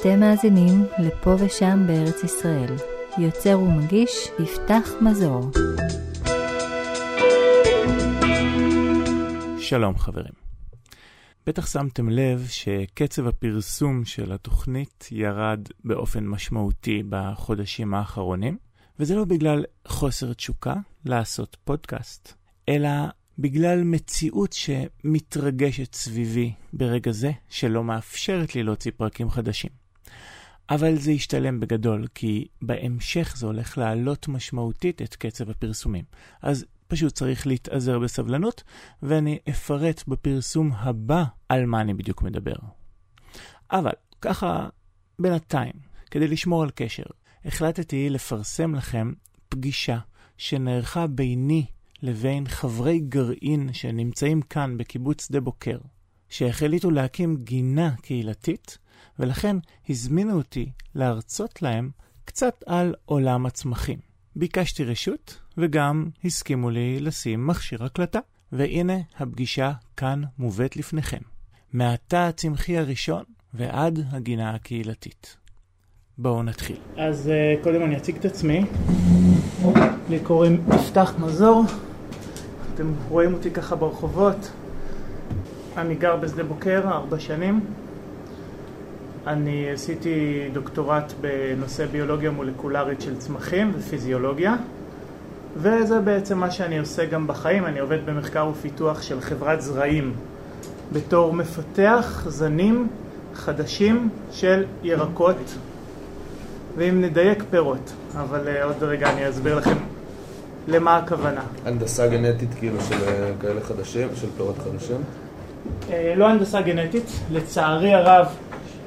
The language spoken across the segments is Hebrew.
אתם מאזינים לפה ושם בארץ ישראל. יוצר ומגיש יפתח מזור. שלום חברים. בטח שמתם לב שקצב הפרסום של התוכנית ירד באופן משמעותי בחודשים האחרונים, וזה לא בגלל חוסר תשוקה לעשות פודקאסט, אלא בגלל מציאות שמתרגשת סביבי ברגע זה, שלא מאפשרת לי להוציא פרקים חדשים. אבל זה ישתלם בגדול, כי בהמשך זה הולך לעלות משמעותית את קצב הפרסומים. אז פשוט צריך להתאזר בסבלנות, ואני אפרט בפרסום הבא על מה אני בדיוק מדבר. אבל ככה, בינתיים, כדי לשמור על קשר, החלטתי לפרסם לכם פגישה שנערכה ביני לבין חברי גרעין שנמצאים כאן בקיבוץ שדה בוקר, שהחליטו להקים גינה קהילתית, ולכן הזמינו אותי להרצות להם קצת על עולם הצמחים. ביקשתי רשות, וגם הסכימו לי לשים מכשיר הקלטה. והנה הפגישה כאן מובאת לפניכם. מהתא הצמחי הראשון ועד הגינה הקהילתית. בואו נתחיל. אז uh, קודם אני אציג את עצמי. לי קוראים יפתח מזור. אתם רואים אותי ככה ברחובות. אני גר בשדה בוקר ארבע שנים. אני עשיתי דוקטורט בנושא ביולוגיה מולקולרית של צמחים ופיזיולוגיה. וזה בעצם מה שאני עושה גם בחיים, אני עובד במחקר ופיתוח של חברת זרעים בתור מפתח זנים חדשים של ירקות ואם נדייק פירות, אבל uh, עוד רגע אני אסביר לכם למה הכוונה. הנדסה גנטית כאילו של uh, כאלה חדשים, של פירות חדשים? Uh, לא הנדסה גנטית, לצערי הרב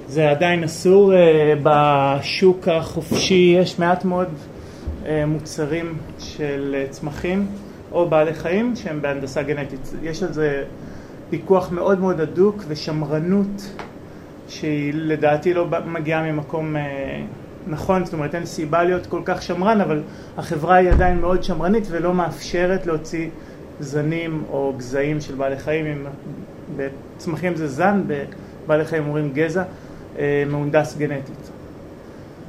זה עדיין אסור uh, בשוק החופשי, יש מעט מאוד אה, מוצרים של אה, צמחים או בעלי חיים שהם בהנדסה גנטית. יש על זה פיקוח מאוד מאוד הדוק ושמרנות שהיא לדעתי לא מגיעה ממקום אה, נכון, זאת אומרת אין סיבה להיות כל כך שמרן, אבל החברה היא עדיין מאוד שמרנית ולא מאפשרת להוציא זנים או גזעים של בעלי חיים, בצמחים זה זן, בבעלי חיים אומרים גזע, מהונדס גנטית.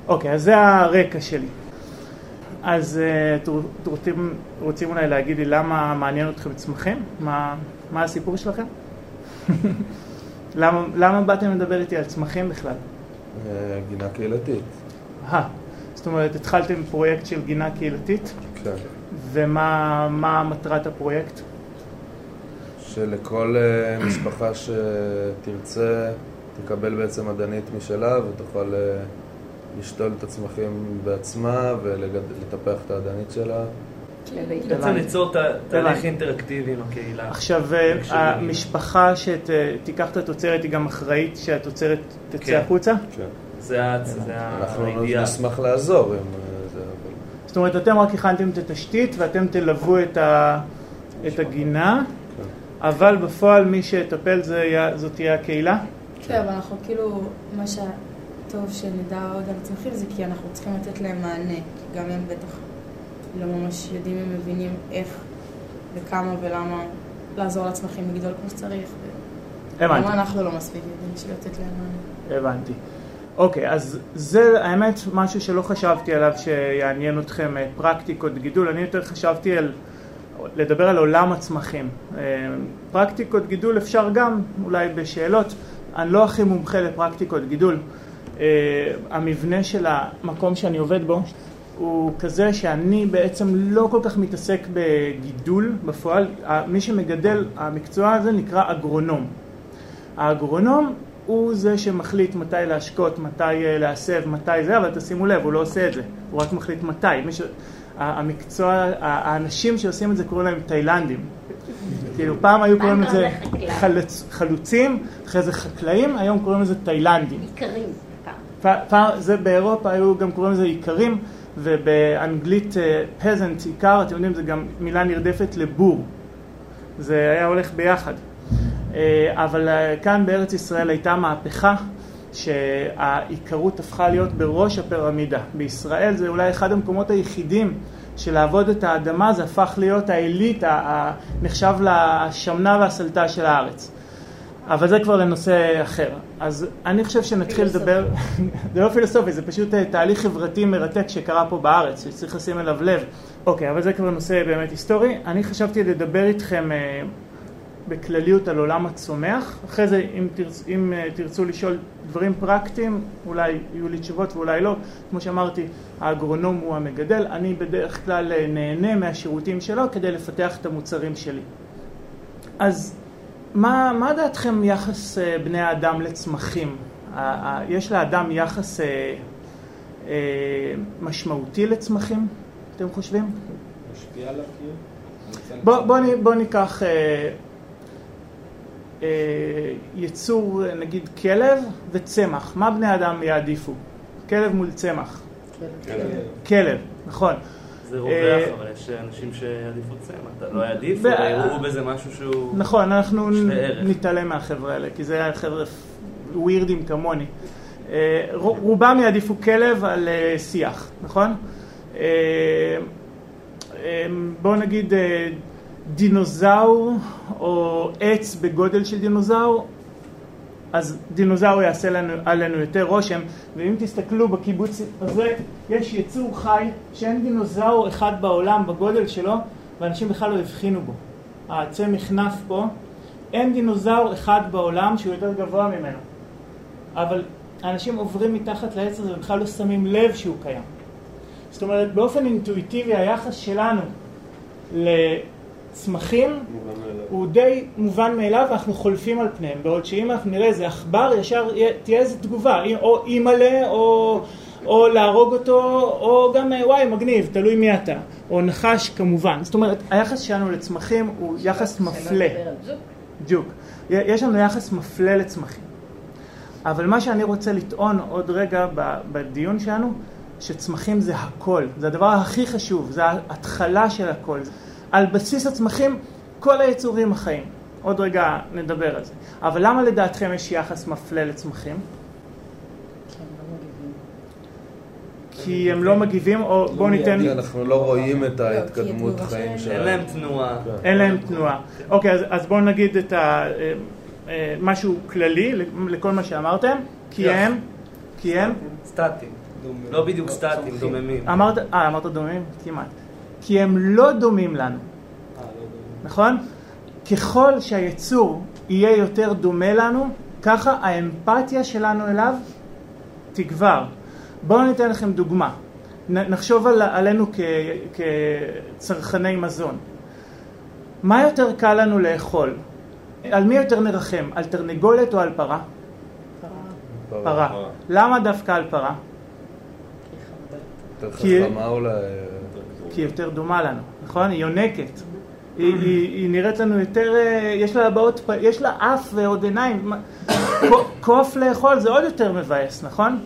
אוקיי, אז זה הרקע שלי. אז אה, אתם רוצים, רוצים אולי להגיד לי למה מעניין אתכם צמחים? מה, מה הסיפור שלכם? למה, למה באתם לדבר איתי על צמחים בכלל? אה, גינה קהילתית. אה, זאת אומרת, התחלתם פרויקט של גינה קהילתית? כן. ומה מטרת הפרויקט? שלכל אה, משפחה שתרצה תקבל בעצם מדענית משלה ותוכל לשתול את הצמחים בעצמה ולטפח את העדנית שלה. בעצם ליצור תהליך אינטראקטיבי עם הקהילה. עכשיו, אה, המשפחה שתיקח את התוצרת היא גם אחראית שהתוצרת תצא כן. החוצה? כן. זה הידיעה. אנחנו נשמח לעזור עם אה, זה. זאת אומרת, אתם רק הכנתם את התשתית ואתם תלוו את הגינה, כן. אבל בפועל מי שיטפל זאת תהיה הקהילה? כן, אבל אנחנו כאילו, מה ש... טוב שנדע עוד על הצמחים זה כי אנחנו צריכים לתת להם מענה, כי גם הם בטח לא ממש יודעים ומבינים איך וכמה ולמה לעזור לצמחים לגדול כמו שצריך. הבנתי. למה אנחנו לא מספיק יודעים בשביל לתת להם מענה. הבנתי. אוקיי, אז זה האמת משהו שלא חשבתי עליו שיעניין אתכם אה, פרקטיקות גידול, אני יותר חשבתי על לדבר על עולם הצמחים. אה, פרקטיקות גידול אפשר גם, אולי בשאלות, אני לא הכי מומחה לפרקטיקות גידול. Uh, המבנה של המקום שאני עובד בו הוא כזה שאני בעצם לא כל כך מתעסק בגידול בפועל, מי שמגדל, המקצוע הזה נקרא אגרונום. האגרונום הוא זה שמחליט מתי להשקות, מתי אה, להסב, מתי זה, אבל תשימו לב, הוא לא עושה את זה, הוא רק מחליט מתי. ש... המקצוע, האנשים שעושים את זה קוראים להם תאילנדים. כאילו פעם היו קוראים לזה חלוצים, אחרי זה חקלאים, היום קוראים לזה תאילנדים. עיקרים. פעם, זה באירופה היו גם קוראים לזה עיקרים, ובאנגלית פזנט, uh, עיקר, אתם יודעים, זה גם מילה נרדפת לבור. זה היה הולך ביחד. Uh, אבל uh, כאן בארץ ישראל הייתה מהפכה שהעיקרות הפכה להיות בראש הפירמידה. בישראל זה אולי אחד המקומות היחידים שלעבוד את האדמה זה הפך להיות העילית, הנחשב לשמנה והסלטה של הארץ. אבל זה כבר לנושא אחר. אז אני חושב שנתחיל לדבר, זה לא פילוסופי, זה פשוט אה, תהליך חברתי מרתק שקרה פה בארץ, שצריך לשים אליו לב. אוקיי, אבל זה כבר נושא באמת היסטורי. אני חשבתי לדבר איתכם אה, בכלליות על עולם הצומח. אחרי זה, אם, תרצ, אם אה, תרצו לשאול דברים פרקטיים, אולי יהיו לי תשובות ואולי לא. כמו שאמרתי, האגרונום הוא המגדל, אני בדרך כלל נהנה מהשירותים שלו כדי לפתח את המוצרים שלי. אז מה, מה דעתכם יחס אה, בני האדם לצמחים? יש לאדם יחס אה, אה, משמעותי לצמחים, אתם חושבים? משפיע עליו כאילו? בוא, בוא, בוא ניקח יצור, נגיד כלב וצמח, מה בני האדם יעדיפו? כלב מול צמח. כלב. כלב, נכון. זה רווח, אה, אבל יש אנשים שיעדיפו צמח, אתה לא יעדיף, או יראו בזה משהו שהוא... נכון, אנחנו נתעלם מהחבר'ה האלה, כי זה היה חבר'ה ווירדים כמוני. אה, רובם יעדיפו כלב על אה, שיח, נכון? בואו נגיד דינוזאור או עץ בגודל של דינוזאור, אז דינוזאור יעשה לנו, עלינו יותר רושם, ואם תסתכלו בקיבוץ הזה, יש יצור חי שאין דינוזאור אחד בעולם בגודל שלו, ואנשים בכלל לא הבחינו בו. העצי מחנף פה, אין דינוזאור אחד בעולם שהוא יותר גבוה ממנו. אבל אנשים עוברים מתחת לעץ הזה ובכלל לא שמים לב שהוא קיים. זאת אומרת, באופן אינטואיטיבי היחס שלנו צמחים הוא די מובן מאליו ואנחנו חולפים על פניהם. בעוד שאם אנחנו נראה איזה עכבר ישר תהיה איזה תגובה. או אימא'לה או, או להרוג אותו או גם וואי מגניב תלוי מי אתה. או נחש כמובן. זאת אומרת היחס שלנו לצמחים הוא יחס מפלה. ג'וק יש לנו יחס מפלה לצמחים. אבל מה שאני רוצה לטעון עוד רגע בדיון שלנו שצמחים זה הכל. זה הדבר הכי חשוב זה ההתחלה של הכל על בסיס הצמחים כל היצורים החיים. עוד רגע נדבר על זה. אבל למה לדעתכם יש יחס מפלה לצמחים? כי הם לא מגיבים, או בואו ניתן... כי אנחנו לא רואים את ההתקדמות חיים שלהם. אין להם תנועה. אין להם תנועה. אוקיי, אז בואו נגיד את ה... אה, אה, משהו כללי לכל מה שאמרתם, כי הם... כי הם... סטטים. לא בדיוק סטטים, דוממים. אמרת, אה, אמרת דוממים? כמעט. כי הם לא דומים לנו. נכון? ככל שהיצור יהיה יותר דומה לנו, ככה האמפתיה שלנו אליו תגבר. בואו ניתן לכם דוגמה. נחשוב על, עלינו כ, כצרכני מזון. מה יותר קל לנו לאכול? על מי יותר נרחם? על תרנגולת או על פרה? פרה. פרה. למה דווקא על פרה? כי חכמה אולי... כי היא יותר דומה לנו, נכון? היא יונקת. היא, היא, היא נראית לנו יותר, אה, יש לה הבעות, יש לה אף ועוד עיניים. קוף לאכול זה עוד יותר מבאס, נכון?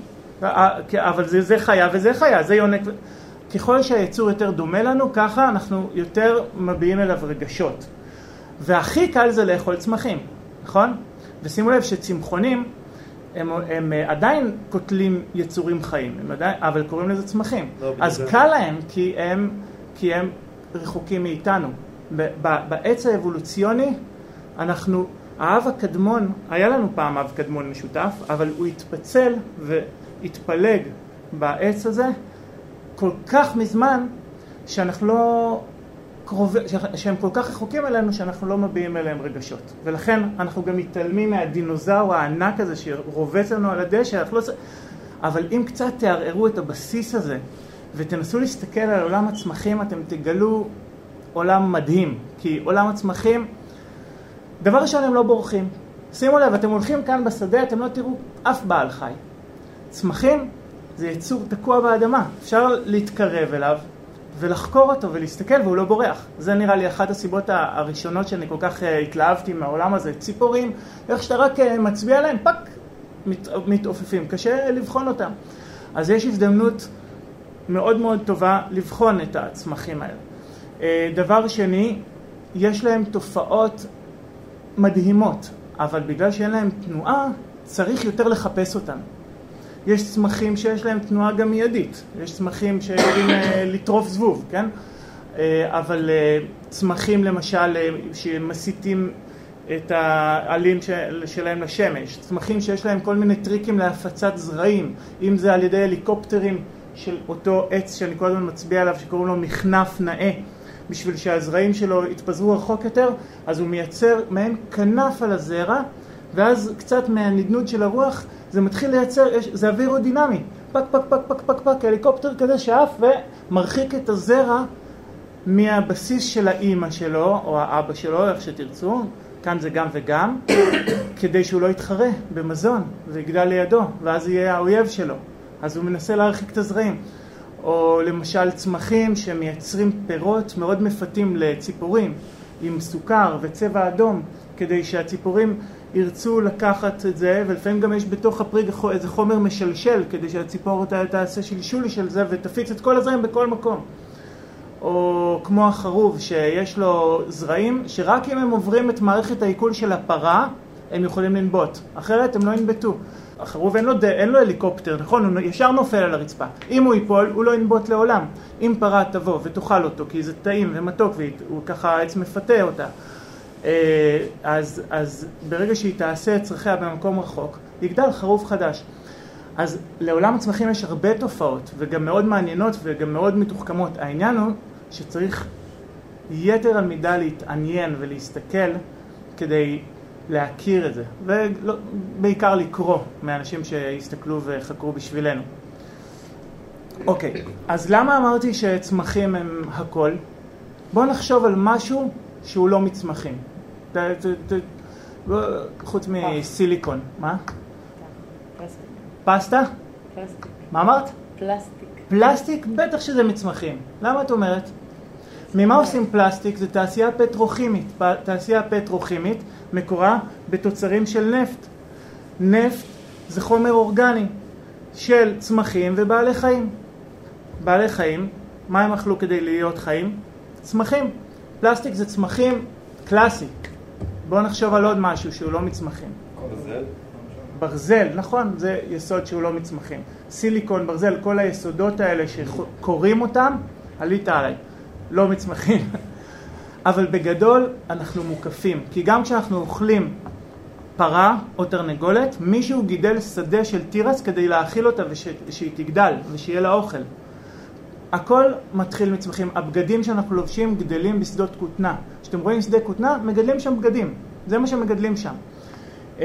אה, אבל זה, זה חיה וזה חיה, זה יונק. ככל שהיצור יותר דומה לנו, ככה אנחנו יותר מביעים אליו רגשות. והכי קל זה לאכול צמחים, נכון? ושימו לב שצמחונים הם, הם אה, עדיין קוטלים יצורים חיים, עדיין, אבל קוראים לזה צמחים. לא, אז קל להם כי הם, כי הם רחוקים מאיתנו. בעץ האבולוציוני אנחנו, האב הקדמון, היה לנו פעם אב קדמון משותף, אבל הוא התפצל והתפלג בעץ הזה כל כך מזמן שאנחנו לא קרוב, שהם כל כך רחוקים אלינו שאנחנו לא מביעים אליהם רגשות. ולכן אנחנו גם מתעלמים מהדינוזאור הענק הזה שרובץ לנו על הדשא, לא... אבל אם קצת תערערו את הבסיס הזה ותנסו להסתכל על עולם הצמחים, אתם תגלו עולם מדהים. כי עולם הצמחים, דבר ראשון הם לא בורחים. שימו לב, אתם הולכים כאן בשדה, אתם לא תראו אף בעל חי. צמחים זה יצור תקוע באדמה, אפשר להתקרב אליו ולחקור אותו ולהסתכל והוא לא בורח. זה נראה לי אחת הסיבות הראשונות שאני כל כך אה, התלהבתי מהעולם הזה. ציפורים, איך שאתה רק אה, מצביע עליהם, פאק, מת, מתעופפים. קשה לבחון אותם. אז יש הזדמנות מאוד מאוד טובה לבחון את הצמחים האלה. אה, דבר שני, יש להם תופעות מדהימות, אבל בגלל שאין להם תנועה, צריך יותר לחפש אותן. יש צמחים שיש להם תנועה גם מיידית, יש צמחים שיודעים אה, לטרוף זבוב, כן? אה, אבל צמחים למשל שמסיטים את העלים שלהם לשמש, צמחים שיש להם כל מיני טריקים להפצת זרעים, אם זה על ידי הליקופטרים של אותו עץ שאני כל הזמן מצביע עליו שקוראים לו מכנף נאה. בשביל שהזרעים שלו יתפזרו רחוק יותר, אז הוא מייצר מעין כנף על הזרע ואז קצת מהנדנוד של הרוח זה מתחיל לייצר, זה אווירודינמי, פק פק פק פק פק פק, הליקופטר כזה שעף ומרחיק את הזרע מהבסיס של האימא שלו או האבא שלו, איך שתרצו, כאן זה גם וגם, כדי שהוא לא יתחרה במזון ויגדל לידו, ואז יהיה האויב שלו. אז הוא מנסה להרחיק את הזרעים. או למשל צמחים שמייצרים פירות מאוד מפתים לציפורים, עם סוכר וצבע אדום, כדי שהציפורים ירצו לקחת את זה, ולפעמים גם יש בתוך הפרי איזה חומר משלשל, כדי שהציפור תעשה שלשולי של זה ותפיץ את כל הזרעים בכל מקום. או כמו החרוב שיש לו זרעים שרק אם הם עוברים את מערכת העיכול של הפרה הם יכולים לנבוט, אחרת הם לא ינבטו. החרוב אין לו, ד... אין לו הליקופטר, נכון? הוא ישר נופל על הרצפה. אם הוא ייפול, הוא לא ינבוט לעולם. אם פרה תבוא ותאכל אותו, כי זה טעים ומתוק, והוא ככה העץ מפתה אותה, אז, אז ברגע שהיא תעשה את צרכיה במקום רחוק, יגדל חרוב חדש. אז לעולם הצמחים יש הרבה תופעות, וגם מאוד מעניינות וגם מאוד מתוחכמות. העניין הוא שצריך יתר על מידה להתעניין ולהסתכל כדי להכיר את זה, ובעיקר לקרוא מאנשים שהסתכלו וחקרו בשבילנו. אוקיי, אז למה אמרתי שצמחים הם הכל? בואו נחשוב על משהו שהוא לא מצמחים. חוץ מסיליקון, מה? פסטה? פלסטיק. מה אמרת? פלסטיק. פלסטיק? בטח שזה מצמחים. למה את אומרת? ממה עושים פלסטיק? זה תעשייה פטרוכימית. תעשייה פטרוכימית מקורה בתוצרים של נפט. נפט זה חומר אורגני של צמחים ובעלי חיים. בעלי חיים, מה הם אכלו כדי להיות חיים? צמחים. פלסטיק זה צמחים קלאסי. בואו נחשוב על עוד משהו שהוא לא מצמחים. ברזל? ברזל, נכון, זה יסוד שהוא לא מצמחים. סיליקון, ברזל, כל היסודות האלה שקוראים אותם, עלית עליי. לא מצמחים. אבל בגדול אנחנו מוקפים, כי גם כשאנחנו אוכלים פרה או תרנגולת, מישהו גידל שדה של תירס כדי להאכיל אותה ושהיא תגדל ושיהיה לה אוכל. הכל מתחיל מצמחים. הבגדים שאנחנו לובשים גדלים בשדות כותנה. כשאתם רואים שדה כותנה, מגדלים שם בגדים. זה מה שמגדלים שם. אמ,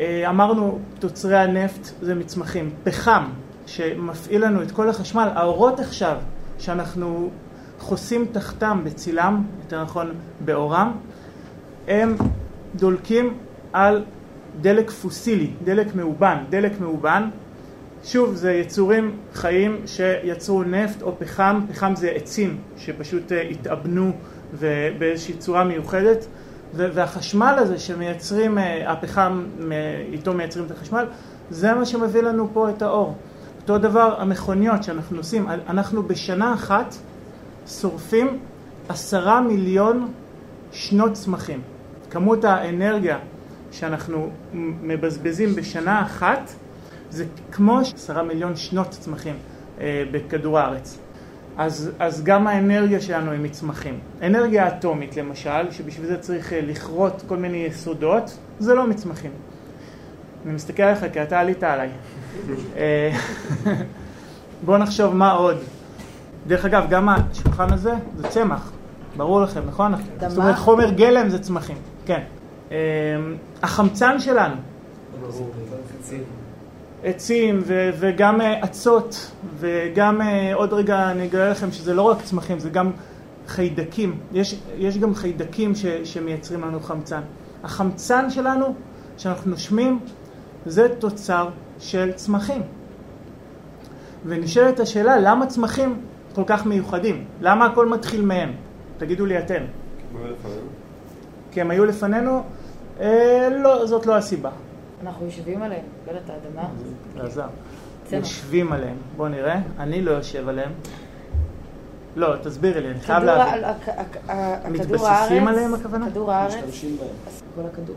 אה, אמרנו, תוצרי הנפט זה מצמחים. פחם, שמפעיל לנו את כל החשמל, האורות עכשיו שאנחנו חוסים תחתם בצילם, יותר נכון באורם, הם דולקים על דלק פוסילי, דלק מאובן. דלק מאובן, שוב, זה יצורים חיים שיצרו נפט או פחם, פחם זה עצים שפשוט אה, התאבנו באיזושהי צורה מיוחדת, והחשמל הזה שמייצרים, אה, הפחם, איתו מייצרים את החשמל, זה מה שמביא לנו פה את האור. אותו דבר המכוניות שאנחנו עושים, אנחנו בשנה אחת שורפים עשרה מיליון שנות צמחים. כמות האנרגיה שאנחנו מבזבזים בשנה אחת זה כמו עשרה מיליון שנות צמחים אה, בכדור הארץ. אז, אז גם האנרגיה שלנו היא מצמחים. אנרגיה אטומית למשל, שבשביל זה צריך אה, לכרות כל מיני יסודות, זה לא מצמחים. אני מסתכל עליך כי אתה עלית עליי. אה, בואו נחשוב מה עוד. דרך אגב, גם השולחן הזה זה צמח, ברור לכם, נכון? זאת אומרת, חומר גלם זה צמחים, כן. אה, החמצן שלנו. עצים וגם אצות וגם עוד רגע אני אגלה לכם שזה לא רק צמחים זה גם חיידקים. יש, יש גם חיידקים ש, שמייצרים לנו חמצן. החמצן שלנו שאנחנו נושמים זה תוצר של צמחים. ונשאלת השאלה למה צמחים כל כך מיוחדים? למה הכל מתחיל מהם? תגידו לי אתם. כי הם היו לפנינו? אה, לא, זאת לא הסיבה אנחנו יושבים עליהם, לא יודעת האדמה. זה עזר. יושבים עליהם. בואו נראה, אני לא יושב עליהם. לא, תסבירי לי, אני חייב להבין. מתבססים עליהם הכוונה? כדור הארץ.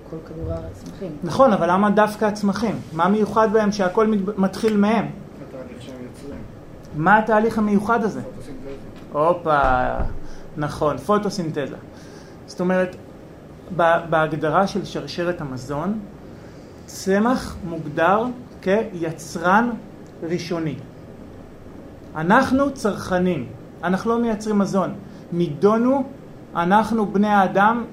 כל כדור הארץ צמחים. נכון, אבל למה דווקא הצמחים? מה מיוחד בהם שהכל מתחיל מהם? מה התהליך המיוחד הזה? הופה, נכון, פוטוסינתזה. זאת אומרת, בהגדרה של שרשרת המזון, צמח מוגדר כיצרן ראשוני. אנחנו צרכנים, אנחנו לא מייצרים מזון. נידונו, אנחנו בני האדם,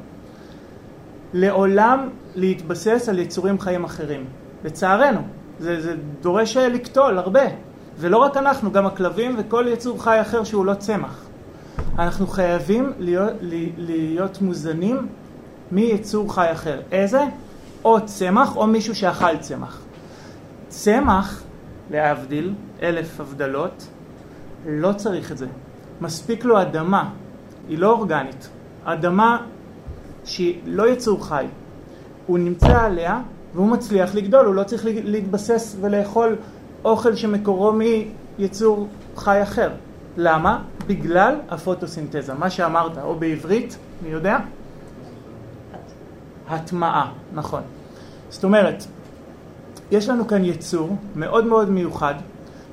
לעולם להתבסס על יצורים חיים אחרים. לצערנו, זה, זה דורש לקטול הרבה. ולא רק אנחנו, גם הכלבים וכל יצור חי אחר שהוא לא צמח. אנחנו חייבים להיות, להיות מוזנים מיצור חי אחר. איזה? או צמח או מישהו שאכל צמח. צמח, להבדיל, אלף הבדלות, לא צריך את זה. מספיק לו אדמה, היא לא אורגנית. אדמה שהיא לא יצור חי. הוא נמצא עליה והוא מצליח לגדול, הוא לא צריך להתבסס ולאכול אוכל שמקורו מיצור חי אחר. למה? בגלל הפוטוסינתזה, מה שאמרת, או בעברית, מי יודע? הטמעה, נכון. זאת אומרת, יש לנו כאן יצור מאוד מאוד מיוחד,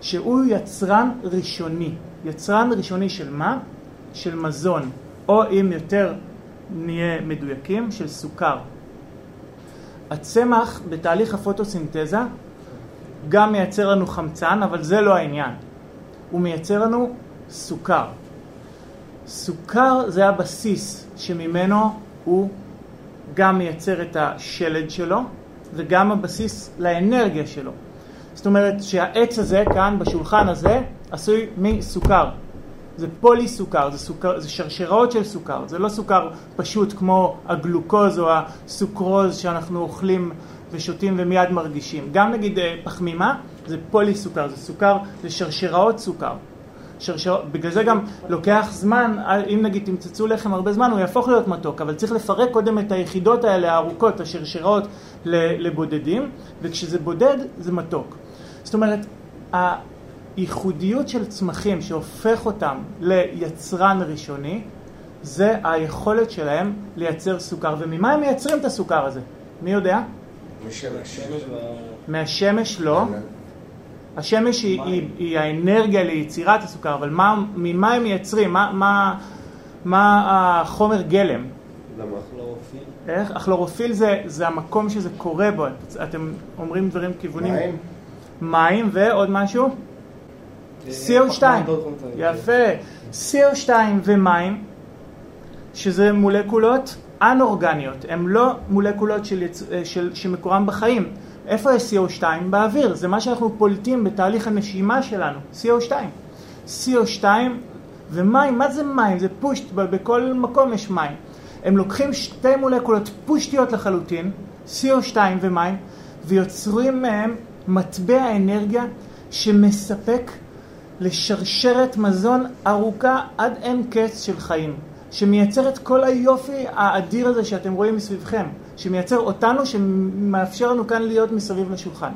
שהוא יצרן ראשוני. יצרן ראשוני של מה? של מזון, או אם יותר נהיה מדויקים, של סוכר. הצמח בתהליך הפוטוסינתזה גם מייצר לנו חמצן, אבל זה לא העניין. הוא מייצר לנו סוכר. סוכר זה הבסיס שממנו הוא גם מייצר את השלד שלו וגם הבסיס לאנרגיה שלו. זאת אומרת שהעץ הזה כאן בשולחן הזה עשוי מסוכר. זה פולי סוכר, זה, סוכר, זה שרשראות של סוכר, זה לא סוכר פשוט כמו הגלוקוז או הסוכרוז שאנחנו אוכלים ושותים ומיד מרגישים. גם נגיד אה, פחמימה זה פולי סוכר, זה סוכר, זה שרשראות סוכר. שרשר... בגלל זה גם לוקח זמן, אה, אם נגיד תמצצו לחם הרבה זמן הוא יהפוך להיות מתוק, אבל צריך לפרק קודם את היחידות האלה הארוכות, השרשראות לבודדים, וכשזה בודד זה מתוק. זאת אומרת, הייחודיות של צמחים שהופך אותם ליצרן ראשוני, זה היכולת שלהם לייצר סוכר. וממה הם מייצרים את הסוכר הזה? מי יודע? משמש. מהשמש לא. השמש היא, היא, היא האנרגיה ליצירת הסוכר, אבל מה, ממה הם מייצרים? מה, מה, מה החומר גלם? למה? איך? הכלורופיל זה, זה המקום שזה קורה בו. אתם אומרים דברים כיוונים... מים? מים ועוד משהו? CO2. יפה. CO2 ומים, שזה מולקולות אנאורגניות, הן לא מולקולות של, של, שמקורם בחיים. איפה יש CO2? באוויר, זה מה שאנחנו פולטים בתהליך הנשימה שלנו, CO2. CO2 ומים, מה זה מים? זה פושט, בכל מקום יש מים. הם לוקחים שתי מולקולות פושטיות לחלוטין, CO2 ומים, ויוצרים מהם מטבע אנרגיה שמספק לשרשרת מזון ארוכה עד אין קץ של חיים. שמייצר את כל היופי האדיר הזה שאתם רואים מסביבכם, שמייצר אותנו, שמאפשר לנו כאן להיות מסביב לשולחן.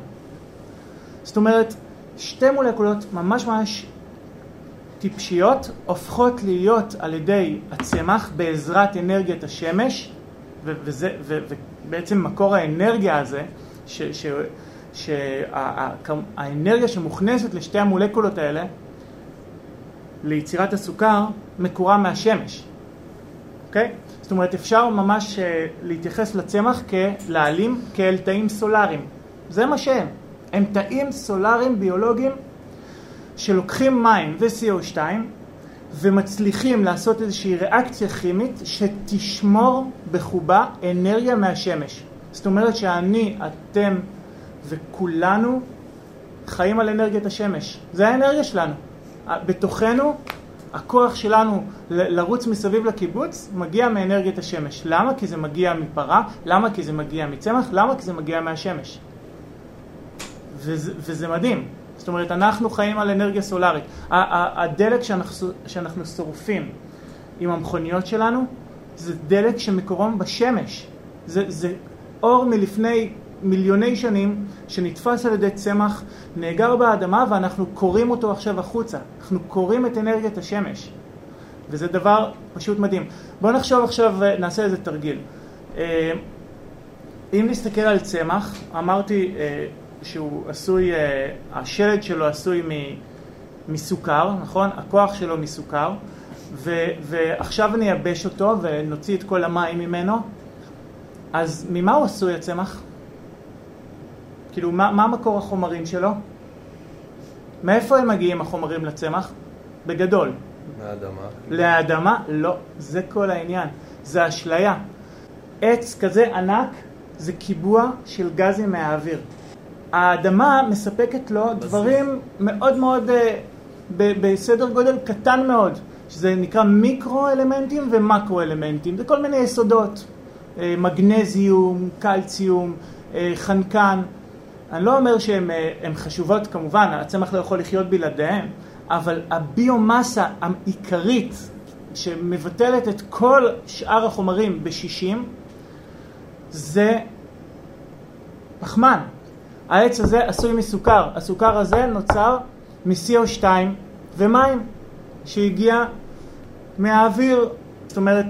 זאת אומרת, שתי מולקולות ממש ממש טיפשיות הופכות להיות על ידי הצמח בעזרת אנרגיית השמש, וזה, ובעצם מקור האנרגיה הזה, שהאנרגיה שמוכנסת לשתי המולקולות האלה ליצירת הסוכר מקורה מהשמש. אוקיי? זאת אומרת, אפשר ממש אה, להתייחס לצמח כלעלים, כאל תאים סולאריים. זה מה שהם. הם תאים סולאריים ביולוגיים שלוקחים מים ו-CO2 ומצליחים לעשות איזושהי ריאקציה כימית שתשמור בחובה אנרגיה מהשמש. זאת אומרת שאני, אתם וכולנו חיים על אנרגיית השמש. זה האנרגיה שלנו. בתוכנו הכוח שלנו לרוץ מסביב לקיבוץ מגיע מאנרגיית השמש. למה? כי זה מגיע מפרה, למה? כי זה מגיע מצמח, למה? כי זה מגיע מהשמש. וזה, וזה מדהים. זאת אומרת, אנחנו חיים על אנרגיה סולארית. הדלק שאנחנו, שאנחנו שורפים עם המכוניות שלנו, זה דלק שמקורו בשמש. זה, זה אור מלפני מיליוני שנים שנתפס על ידי צמח, נאגר באדמה ואנחנו קוראים אותו עכשיו החוצה. אנחנו קוראים את אנרגיית השמש. וזה דבר פשוט מדהים. בואו נחשוב עכשיו, אה, נעשה איזה תרגיל. אה, אם נסתכל על צמח, אמרתי אה, שהוא עשוי, השלד שלו עשוי מסוכר, נכון? הכוח שלו מסוכר, ו, ועכשיו נייבש אותו ונוציא את כל המים ממנו. אז ממה הוא עשוי הצמח? כאילו, מה, מה מקור החומרים שלו? מאיפה הם מגיעים החומרים לצמח? בגדול. מהאדמה. לאדמה? לא, זה כל העניין. זה אשליה. עץ כזה ענק זה קיבוע של גזים מהאוויר. האדמה מספקת לו דברים מאוד מאוד, אה, ב- בסדר גודל קטן מאוד, שזה נקרא מיקרו אלמנטים ומקרו אלמנטים, זה כל מיני יסודות, אה, מגנזיום, קלציום, אה, חנקן. אני לא אומר שהן אה, חשובות כמובן, הצמח לא יכול לחיות בלעדיהן, אבל הביומאסה העיקרית שמבטלת את כל שאר החומרים ב-60 זה פחמן. העץ הזה עשוי מסוכר. הסוכר הזה נוצר מ-CO2 ומים שהגיע מהאוויר. זאת אומרת,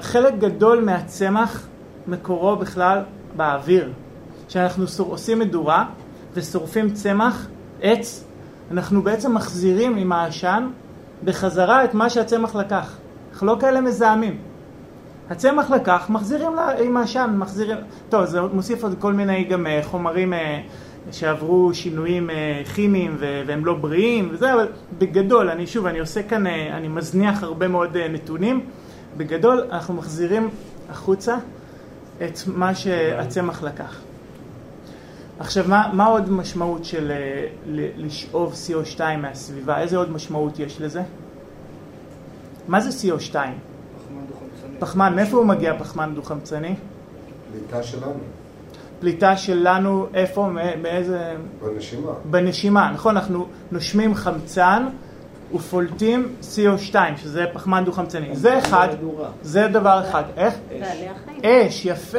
חלק גדול מהצמח מקורו בכלל באוויר. כשאנחנו עושים מדורה ושורפים צמח, עץ, אנחנו בעצם מחזירים עם העשן בחזרה את מה שהצמח לקח. אנחנו לא כאלה מזהמים. הצמח לקח, מחזירים לה, עם העשן, מחזירים... טוב, זה מוסיף עוד כל מיני גם אה, חומרים אה, שעברו שינויים אה, כימיים והם לא בריאים וזה, אבל בגדול, אני שוב, אני עושה כאן, אני מזניח הרבה מאוד נתונים. בגדול, אנחנו מחזירים החוצה את מה שהצמח לקח. עכשיו, מה, מה עוד משמעות של לשאוב CO2 מהסביבה? איזה עוד משמעות יש לזה? מה זה CO2? פחמן, מאיפה הוא מגיע פחמן דו-חמצני? פליטה שלנו. פליטה שלנו, איפה, מאיזה... בנשימה. בנשימה, נכון, אנחנו נושמים חמצן ופולטים CO2, שזה פחמן דו-חמצני. זה אחד, זה דבר אחד. איך? אש, יפה.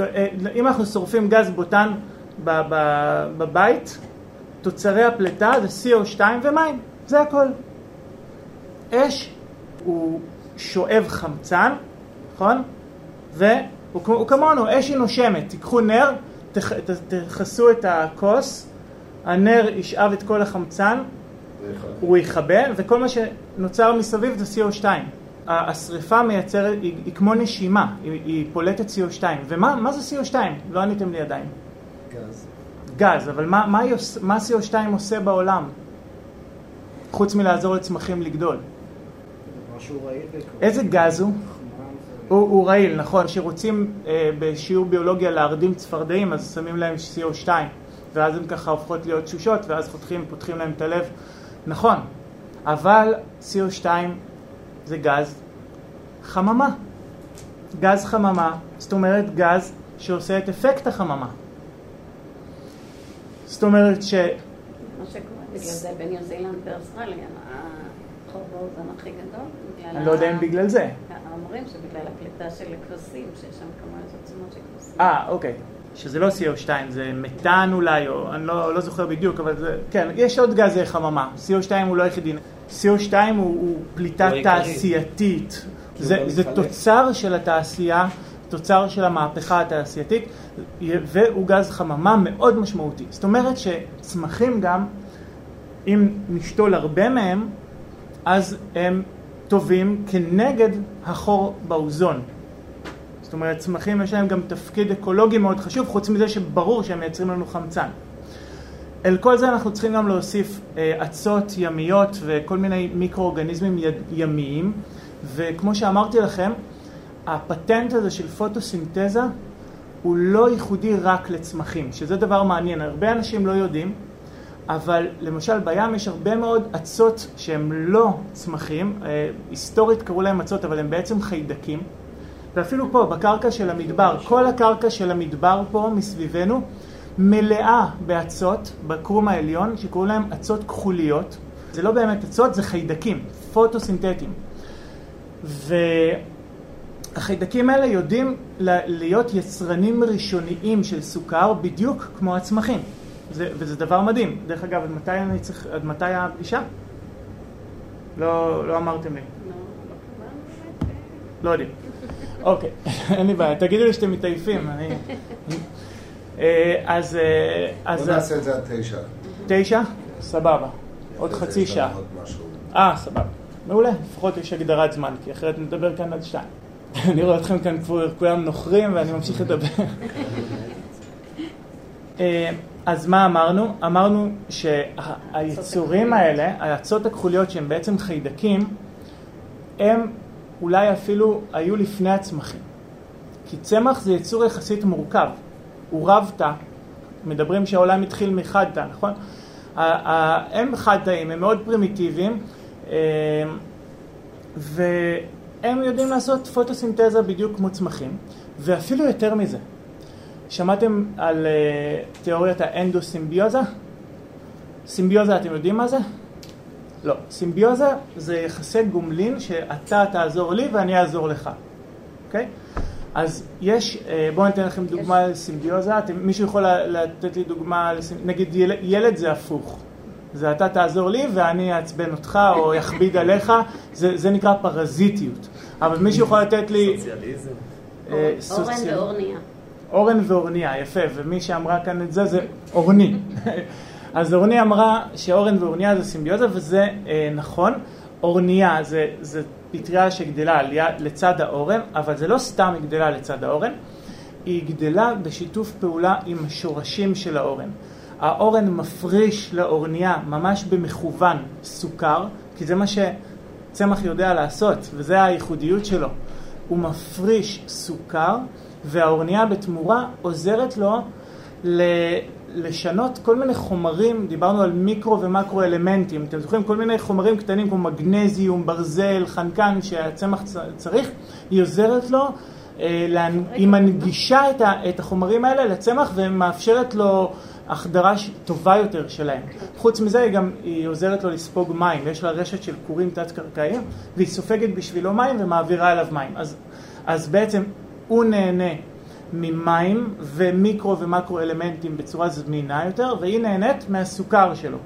אה, אם אנחנו שורפים גז בוטן בבית, תוצרי הפליטה זה CO2 ומים, זה הכל. אש הוא שואב חמצן, נכון? והוא כמונו, אש היא נושמת. תיקחו נר, תכ, תכסו את הכוס, הנר ישאב את כל החמצן, הוא יכבה, וכל מה שנוצר מסביב זה CO2. השריפה מייצרת, היא, היא כמו נשימה, היא, היא פולטת CO2. ומה זה CO2? לא עניתם לי עדיין. גז. גז, אבל מה, מה, מה CO2 עושה בעולם? חוץ מלעזור לצמחים לגדול. איזה גז הוא? הוא, הוא רעיל, נכון, שרוצים אה, בשיעור ביולוגיה להרדים צפרדעים, אז שמים להם CO2, ואז הן ככה הופכות להיות תשושות, ואז חותכים, פותחים להם את הלב. נכון, אבל CO2 זה גז חממה. גז חממה, זאת אומרת גז שעושה את אפקט החממה. זאת אומרת ש... מה שקורה בגלל זה בניו זילנד ואוסטרליה, החור באוזן הכי גדול. אני לא יודע אם בגלל זה. אומרים שבגלל הפליטה של כבשים, שיש שם כמה עצומות של כבשים. אה, אוקיי. שזה לא CO2, זה מתאן אולי, או אני לא, לא זוכר בדיוק, אבל זה, כן, יש עוד גזי חממה. CO2 הוא לא היחידי. CO2 הוא, הוא פליטה לא תעשייתית. זה, לא זה תוצר של התעשייה, תוצר של המהפכה התעשייתית, והוא גז חממה מאוד משמעותי. זאת אומרת שצמחים גם, אם נשתול הרבה מהם, אז הם טובים כנגד החור באוזון. זאת אומרת, צמחים יש להם גם תפקיד אקולוגי מאוד חשוב, חוץ מזה שברור שהם מייצרים לנו חמצן. אל כל זה אנחנו צריכים גם להוסיף אה, אצות ימיות וכל מיני מיקרואורגניזמים ימיים, וכמו שאמרתי לכם, הפטנט הזה של פוטוסינתזה הוא לא ייחודי רק לצמחים, שזה דבר מעניין. הרבה אנשים לא יודעים, אבל למשל בים יש הרבה מאוד אצות שהם לא צמחים, אה, היסטורית קראו להם אצות אבל הם בעצם חיידקים ואפילו פה בקרקע של המדבר, כל הקרקע של המדבר פה מסביבנו מלאה באצות בקרום העליון שקראו להם אצות כחוליות זה לא באמת אצות, זה חיידקים, פוטוסינתטיים והחיידקים האלה יודעים להיות יצרנים ראשוניים של סוכר בדיוק כמו הצמחים זה, וזה דבר מדהים. דרך אגב, עד מתי אני צריך, עד מתי הפגישה? לא, לא אמרתם לי. לא יודעים. אוקיי, אין לי בעיה. תגידו לי שאתם מתעייפים. אני... אה, אז... אה, אז... בוא נעשה את זה עד תשע. תשע? סבבה. עוד חצי שעה. אה, סבבה. מעולה. לפחות יש הגדרת זמן, כי אחרת נדבר כאן עד שתיים. אני רואה אתכם כאן כבר כולם נוכרים ואני ממשיך לדבר. אה, אז מה אמרנו? אמרנו שהיצורים האלה, האצות הכחוליות שהם בעצם חיידקים, הם אולי אפילו היו לפני הצמחים. כי צמח זה יצור יחסית מורכב, הוא רב תא, מדברים שהעולם התחיל מחד תא, נכון? הם חד תאים, הם מאוד פרימיטיביים, אה, והם יודעים לעשות פוטוסינתזה בדיוק כמו צמחים, ואפילו יותר מזה. שמעתם על uh, תיאוריית האנדוסימביוזה? סימביוזה, אתם יודעים מה זה? לא. סימביוזה זה יחסי גומלין שאתה תעזור לי ואני אעזור לך, אוקיי? Okay? אז יש, uh, בואו ניתן לכם דוגמה יש. לסימביוזה, אתם, מישהו יכול לתת לי דוגמה. נגיד ילד, ילד זה הפוך. זה אתה תעזור לי ואני אעצבן אותך או יכביד עליך, זה, זה נקרא פרזיטיות. אבל מישהו יכול לתת לי... סוציאליזם. אורן ואורניה. אורן ואורניה, יפה, ומי שאמרה כאן את זה זה אורני. אז אורני אמרה שאורן ואורניה זה סימביוזה וזה אה, נכון. אורניה זה, זה פטריה שגדלה לצד האורן, אבל זה לא סתם היא גדלה לצד האורן, היא גדלה בשיתוף פעולה עם השורשים של האורן. האורן מפריש לאורניה ממש במכוון סוכר, כי זה מה שצמח יודע לעשות, וזה הייחודיות שלו. הוא מפריש סוכר והאורנייה בתמורה עוזרת לו לשנות כל מיני חומרים, דיברנו על מיקרו ומקרו אלמנטים, אתם זוכרים כל מיני חומרים קטנים כמו מגנזיום, ברזל, חנקן שהצמח צריך, היא עוזרת לו, אה, היא מנגישה את החומרים האלה לצמח ומאפשרת לו החדרה טובה יותר שלהם. חוץ מזה היא גם היא עוזרת לו לספוג מים, יש לה רשת של כורים תת-קרקעיים והיא סופגת בשבילו מים ומעבירה אליו מים. אז, אז בעצם הוא נהנה ממים ומיקרו ומקרו אלמנטים בצורה זמינה יותר, והיא נהנית מהסוכר שלו,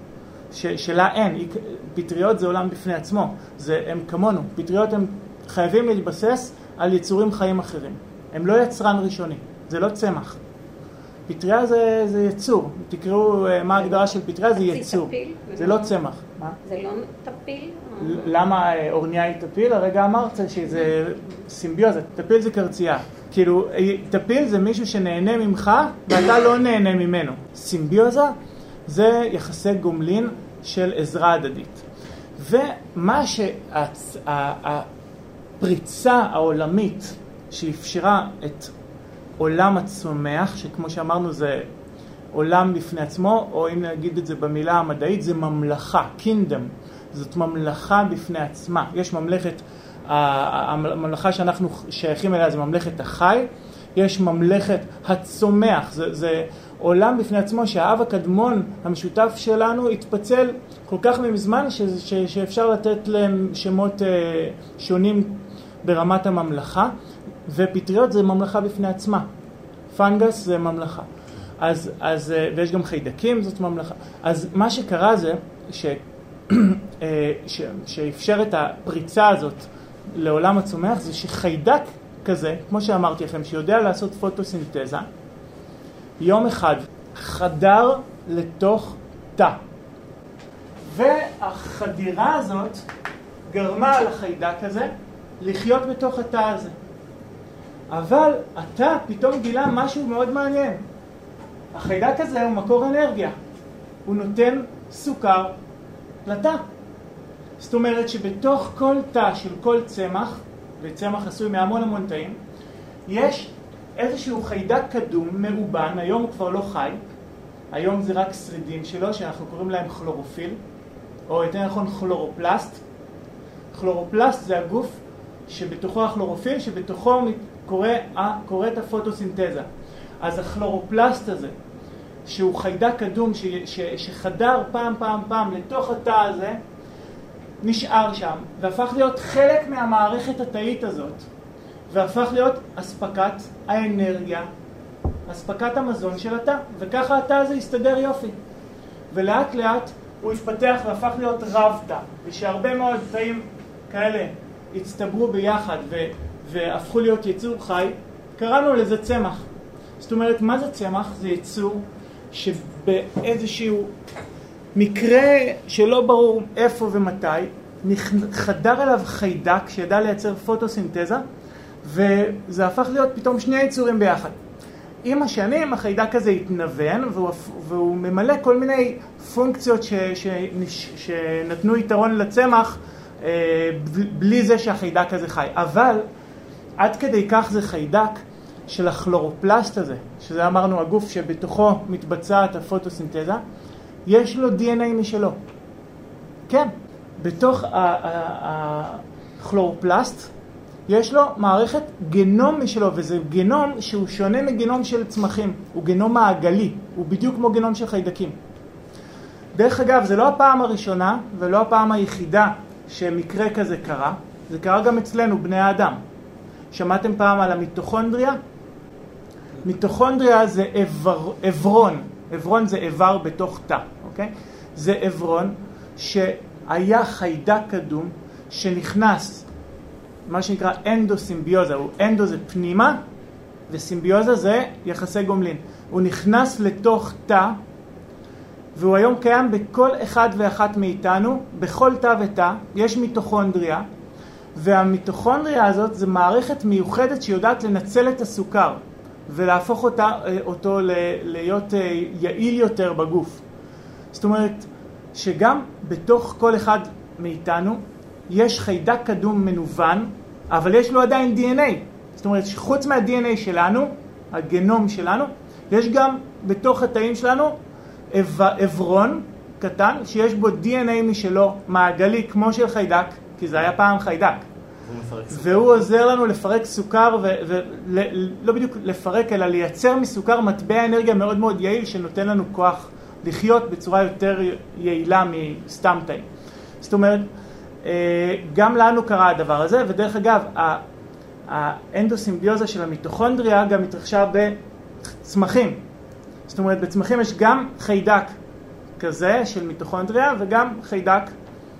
ש, שלה אין. היא, פטריות זה עולם בפני עצמו, זה, הם כמונו. פטריות הם חייבים להתבסס על יצורים חיים אחרים. הם לא יצרן ראשוני, זה לא צמח. פטריה זה, זה יצור, תקראו אה, מה ההגדרה של פטריה, זה יצור, זה לא צמח. זה לא טפיל? למה אה, אורניה היא טפיל? הרגע אמרת שזה סימביוזה, טפיל זה קרצייה. כאילו, אה, טפיל זה מישהו שנהנה ממך ואתה לא נהנה ממנו. סימביוזה זה יחסי גומלין של עזרה הדדית. ומה שהפריצה העולמית שאפשרה את עולם הצומח, שכמו שאמרנו זה עולם בפני עצמו, או אם נגיד את זה במילה המדעית, זה ממלכה, קינדם. זאת ממלכה בפני עצמה. יש ממלכת, הממלכה שאנחנו שייכים אליה זה ממלכת החי, יש ממלכת הצומח, זה, זה עולם בפני עצמו שהאב הקדמון המשותף שלנו התפצל כל כך מזמן ש, ש, שאפשר לתת להם שמות אה, שונים ברמת הממלכה, ופטריות זה ממלכה בפני עצמה, פנגס זה ממלכה. אז, אז, אה, ויש גם חיידקים, זאת ממלכה. אז מה שקרה זה ש... אה, שאפשר את הפריצה הזאת לעולם הצומח זה שחיידק כזה, כמו שאמרתי לכם, שיודע לעשות פוטוסינתזה, יום אחד חדר לתוך תא. והחדירה הזאת גרמה לחיידק הזה לחיות בתוך התא הזה. אבל התא פתאום גילה משהו מאוד מעניין. החיידק הזה הוא מקור אנרגיה. הוא נותן סוכר לתא. זאת אומרת שבתוך כל תא של כל צמח, וצמח עשוי מהמון המון תאים, יש איזשהו חיידק קדום, מאובן, היום הוא כבר לא חי, היום זה רק שרידים שלו, שאנחנו קוראים להם כלורופיל, או יותר נכון כלורופלסט. כלורופלסט זה הגוף שבתוכו הכלורופיל, שבתוכו קורית הפוטוסינתזה. אז הכלורופלסט הזה, שהוא חיידק קדום ש, ש, שחדר פעם פעם פעם לתוך התא הזה, נשאר שם, והפך להיות חלק מהמערכת התאית הזאת, והפך להיות אספקת האנרגיה, אספקת המזון של התא, וככה התא הזה הסתדר יופי. ולאט לאט הוא התפתח והפך להיות רב תא, ושהרבה מאוד תאים כאלה הצטברו ביחד ו, והפכו להיות יצור חי, קראנו לזה צמח. זאת אומרת, מה זה צמח? זה יצור שבאיזשהו מקרה שלא ברור איפה ומתי, חדר אליו חיידק שידע לייצר פוטוסינתזה, וזה הפך להיות פתאום שני יצורים ביחד. עם השנים החיידק הזה התנוון והוא, והוא ממלא כל מיני פונקציות ש, ש, ש, שנתנו יתרון לצמח אה, בלי זה שהחיידק הזה חי. אבל עד כדי כך זה חיידק של הכלורופלסט הזה, שזה אמרנו הגוף שבתוכו מתבצעת הפוטוסינתזה, יש לו DNA משלו. כן, בתוך הכלורופלסט יש לו מערכת גנום משלו, וזה גנום שהוא שונה מגנום של צמחים, הוא גנום מעגלי, הוא בדיוק כמו גנום של חיידקים. דרך אגב, זה לא הפעם הראשונה ולא הפעם היחידה שמקרה כזה קרה, זה קרה גם אצלנו, בני האדם. שמעתם פעם על המיטוכונדריה? מיטוכונדריה זה עבר, עברון, עברון זה איבר בתוך תא, אוקיי? זה עברון שהיה חיידק קדום שנכנס, מה שנקרא אנדוסימביוזה, אנדו זה פנימה וסימביוזה זה יחסי גומלין. הוא נכנס לתוך תא והוא היום קיים בכל אחד ואחת מאיתנו, בכל תא ותא, יש מיטוכונדריה, והמיטוכונדריה הזאת זה מערכת מיוחדת שיודעת לנצל את הסוכר ולהפוך אותה, אה, אותו להיות אה, יעיל יותר בגוף. זאת אומרת שגם בתוך כל אחד מאיתנו יש חיידק קדום מנוון, אבל יש לו עדיין DNA. זאת אומרת שחוץ מה-DNA שלנו, הגנום שלנו, יש גם בתוך התאים שלנו עברון קטן שיש בו DNA משלו, מעגלי כמו של חיידק, כי זה היה פעם חיידק. והוא עוזר לנו לפרק סוכר, ולא בדיוק לפרק, אלא לייצר מסוכר מטבע אנרגיה מאוד מאוד יעיל, שנותן לנו כוח לחיות בצורה יותר יעילה מסתם תאים. זאת אומרת, אה, גם לנו קרה הדבר הזה, ודרך אגב, האנדוסימביוזה של המיטוכונדריה גם התרחשה בצמחים. זאת אומרת, בצמחים יש גם חיידק כזה של מיטוכונדריה וגם חיידק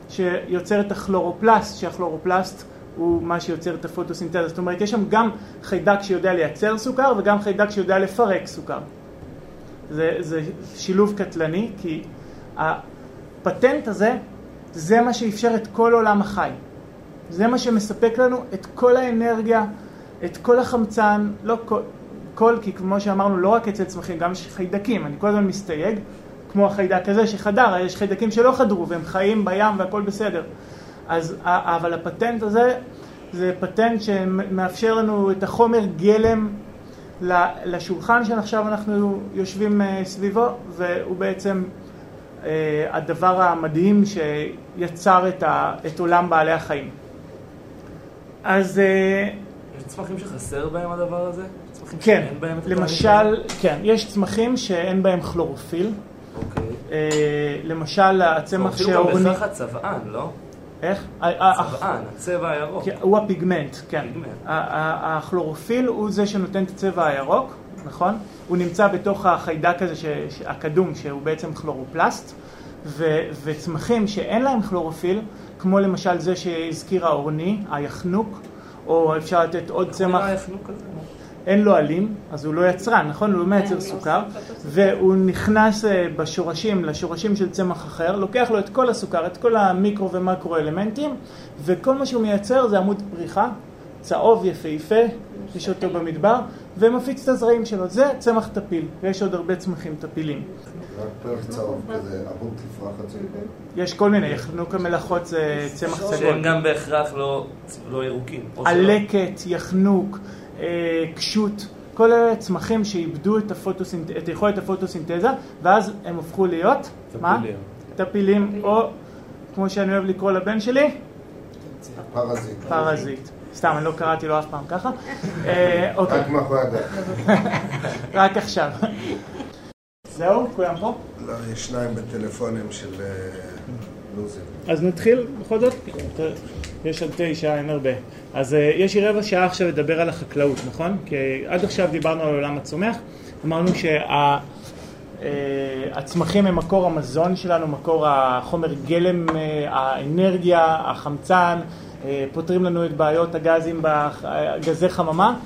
שיוצר את הכלורופלסט, שהכלורופלסט הוא מה שיוצר את הפוטוסינתזה. זאת אומרת, יש שם גם חיידק שיודע לייצר סוכר וגם חיידק שיודע לפרק סוכר. זה, זה שילוב קטלני, כי הפטנט הזה, זה מה שאפשר את כל עולם החי. זה מה שמספק לנו את כל האנרגיה, את כל החמצן, לא כל, כל כי כמו שאמרנו, לא רק אצל צמחים, גם יש חיידקים. אני כל הזמן מסתייג, כמו החיידק הזה שחדר, יש חיידקים שלא חדרו והם חיים בים והכל בסדר. אז, אבל הפטנט הזה זה פטנט שמאפשר לנו את החומר גלם לשולחן שעכשיו אנחנו יושבים אה, סביבו, והוא בעצם אה, הדבר המדהים שיצר את, ה, את עולם בעלי החיים. אז... אה, יש צמחים שחסר בהם הדבר הזה? כן, למשל, כן, יש צמחים שאין בהם כלורופיל. אוקיי. למשל, הצמח שהאורני... כלורופיל גם בהכרח הצבען, לא? איך? הצבען, הצבע הירוק. כן, הוא הפיגמנט, כן. הכלורופיל הוא זה שנותן את הצבע הירוק, נכון? הוא נמצא בתוך החיידק הזה הקדום, שהוא בעצם כלורופלסט, וצמחים שאין להם כלורופיל, כמו למשל זה שהזכיר האורני, היחנוק, או אפשר לתת עוד צמח... איך נראה היחנוק הזה? אין לו עלים, אז הוא לא יצרן, נכון? הוא לא מייצר כן, סוכר, והוא נכנס אה, בשורשים, לשורשים של צמח אחר, לוקח לו את כל הסוכר, את כל המיקרו ומקרו אלמנטים, וכל מה שהוא מייצר זה עמוד פריחה, צהוב יפהפה, יש אותו במדבר, ומפיץ את הזרעים שלו. זה צמח טפיל, ויש עוד הרבה צמחים טפילים. רק פרח צהוב כזה, עמוד תפרחת יש כל מיני, יחנוק המלאכות זה צמח סגול. שהם גם בהכרח לא, לא ירוקים. עלקת, יחנוק. אה, כשות, כל אלה צמחים שאיבדו את, הפוטוסינט... את יכולת הפוטוסינתזה, ואז הם הפכו להיות, טפילים. מה? טפילים, או כמו שאני אוהב לקרוא לבן שלי, פרזיט. פרזיט. סתם, אני לא קראתי לו אף פעם ככה. אה, אוקיי. רק מאחורי הגב. רק עכשיו. זהו? כולם פה? לא, יש שניים בטלפונים של אה. אז נתחיל בכל זאת? יש עד תשע, אין הרבה. אז uh, יש לי רבע שעה עכשיו לדבר על החקלאות, נכון? כי עד עכשיו דיברנו על עולם הצומח, אמרנו שהצמחים אה, הם מקור המזון שלנו, מקור החומר גלם, uh, האנרגיה, החמצן, פותרים לנו את בעיות הגזים בגזי חממה.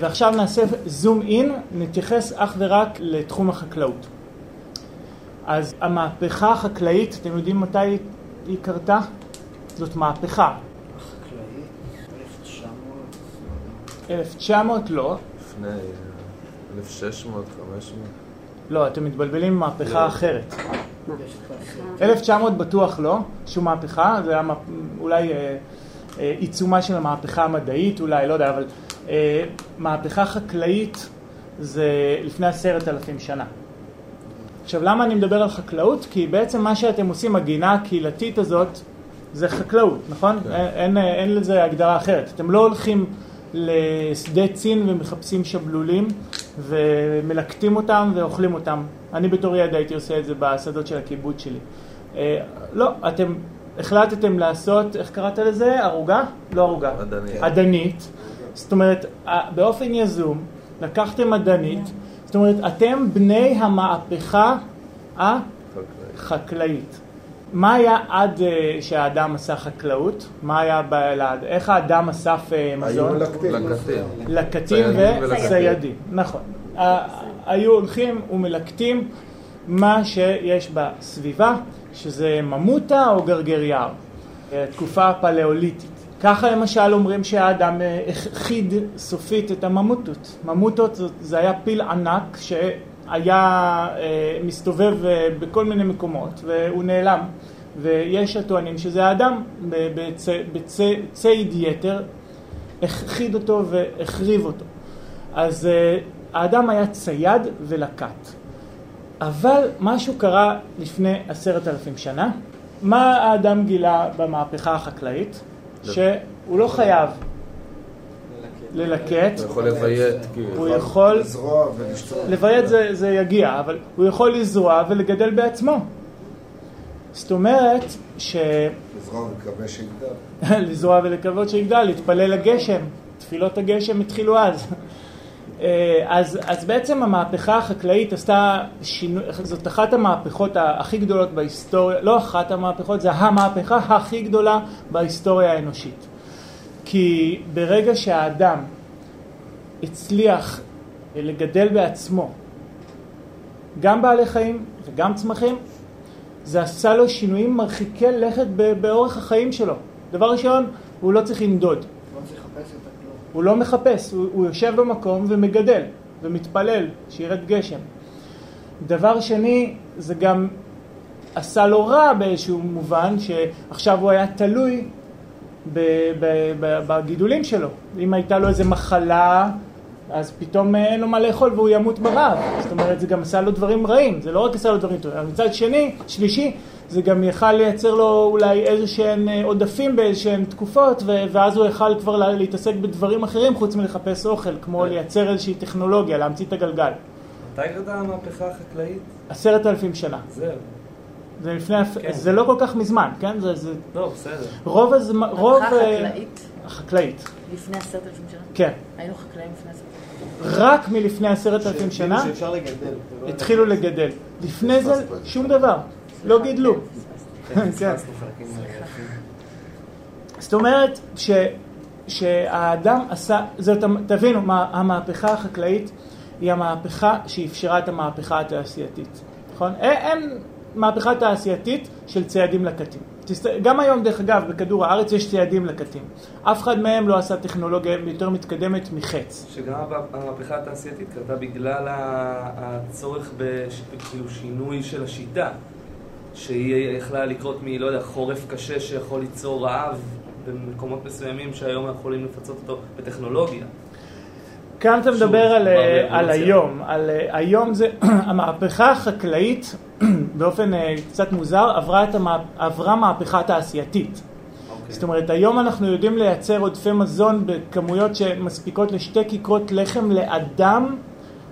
ועכשיו נעשה זום אין, נתייחס אך ורק לתחום החקלאות. אז המהפכה החקלאית, אתם יודעים מתי היא קרתה? זאת מהפכה. 1900 לא. לפני 1600, 500. לא, אתם מתבלבלים עם מהפכה לא. אחרת. 1900 בטוח לא, שום מהפכה, זה היה אולי אה, אה, עיצומה של המהפכה המדעית, אולי, לא יודע, אבל אה, מהפכה חקלאית זה לפני עשרת אלפים שנה. עכשיו, למה אני מדבר על חקלאות? כי בעצם מה שאתם עושים, הגינה הקהילתית הזאת, זה חקלאות, נכון? כן. אין, אין, אין לזה הגדרה אחרת. אתם לא הולכים לשדה צין ומחפשים שבלולים ומלקטים אותם ואוכלים אותם. אני בתור ילד הייתי עושה את זה בשדות של הקיבוץ שלי. אה, לא, אתם החלטתם לעשות, איך קראת לזה? ערוגה? לא ערוגה. עדנית. עדנית. זאת אומרת, באופן יזום, לקחתם עדנית, זאת אומרת, אתם בני המהפכה החקלאית. מה היה עד אה, שהאדם עשה חקלאות? מה היה בלעד? איך האדם אסף אה, מזון? לקטים. לקטים. לקטים. וציידים, נכון. ה- היו הולכים ומלקטים מה שיש בסביבה, שזה ממוטה או גרגר יער, אה, תקופה הפלאוליטית. ככה למשל אומרים שהאדם אה, הכחיד סופית את הממוטות. ממוטות זה היה פיל ענק שהיה אה, מסתובב אה, בכל מיני מקומות והוא נעלם. ויש הטוענים שזה האדם בציד יתר הכחיד אותו והחריב אותו. אז אה, האדם היה צייד ולקט. אבל משהו קרה לפני עשרת אלפים שנה. מה האדם גילה במהפכה החקלאית? שהוא לא חייב ללקט, הוא יכול לביית, כאילו. הוא יכול, לזרוע ולשתות. לביית זה, זה יגיע, אבל הוא יכול לזרוע ולגדל בעצמו. זאת אומרת ש... לזרוע ולקווה שיגדל. לזרוע ולקוות שיגדל, להתפלל לגשם, תפילות הגשם התחילו אז. אה, אז, אז בעצם המהפכה החקלאית עשתה שינוי, זאת אחת המהפכות הכי גדולות בהיסטוריה, לא אחת המהפכות, זה המהפכה הכי גדולה בהיסטוריה האנושית. כי ברגע שהאדם הצליח לגדל בעצמו גם בעלי חיים וגם צמחים, זה עשה לו שינויים מרחיקי לכת ב- באורח החיים שלו. דבר ראשון, הוא לא צריך לנדוד. לא צריך לחפש את הכלום. הוא לא מחפש, הוא, הוא יושב במקום ומגדל ומתפלל שירד גשם. דבר שני, זה גם עשה לו רע באיזשהו מובן, שעכשיו הוא היה תלוי בגידולים שלו. אם הייתה לו איזה מחלה, אז פתאום אין לו מה לאכול והוא ימות ברעב. זאת אומרת, זה גם עשה לו דברים רעים, זה לא רק עשה לו דברים טובים. מצד שני, שלישי, זה גם יכל לייצר לו אולי איזה שהם אה, עודפים באיזשהן תקופות, ואז הוא יכל כבר לה- להתעסק בדברים אחרים חוץ מלחפש אוכל, כמו לייצר איזושהי טכנולוגיה, להמציא את הגלגל. מתי קרתה המהפכה החקלאית? עשרת אלפים שנה. זהו. זה לפני, כן. זה לא כל כך מזמן, כן? זה, זה לא, בסדר. רוב הזמן, רוב... אה, חקלאית החקלאית, לפני עשרת אלפים שנה? כן. היינו חקלאים לפני עשרת אלפים רק מלפני עשרת אלפים שנה שאפשר לגדל. לא התחילו לגדל. לפני זה שום דבר, לא גידלו. כן. זאת אומרת ש, שהאדם עשה, זאת, תבינו, מה, המהפכה החקלאית היא המהפכה שאפשרה את המהפכה התעשייתית, נכון? אין, מהפכה תעשייתית של ציידים לקטים. גם היום, דרך אגב, בכדור הארץ יש ציידים לקטים. אף אחד מהם לא עשה טכנולוגיה יותר מתקדמת מחץ. שגם המ- המהפכה התעשייתית קרתה בגלל הצורך בשינוי של השיטה. שהיא יכלה לקרות מ, לא יודע, חורף קשה שיכול ליצור רעב במקומות מסוימים שהיום אנחנו יכולים לפצות אותו בטכנולוגיה. כאן אתה מדבר על, אה, על. היום, על אה, היום זה, המהפכה החקלאית באופן אה, קצת מוזר עברה, את המה, עברה מהפכה תעשייתית. אוקיי. זאת אומרת, היום אנחנו יודעים לייצר עודפי מזון בכמויות שמספיקות לשתי כיכרות לחם לאדם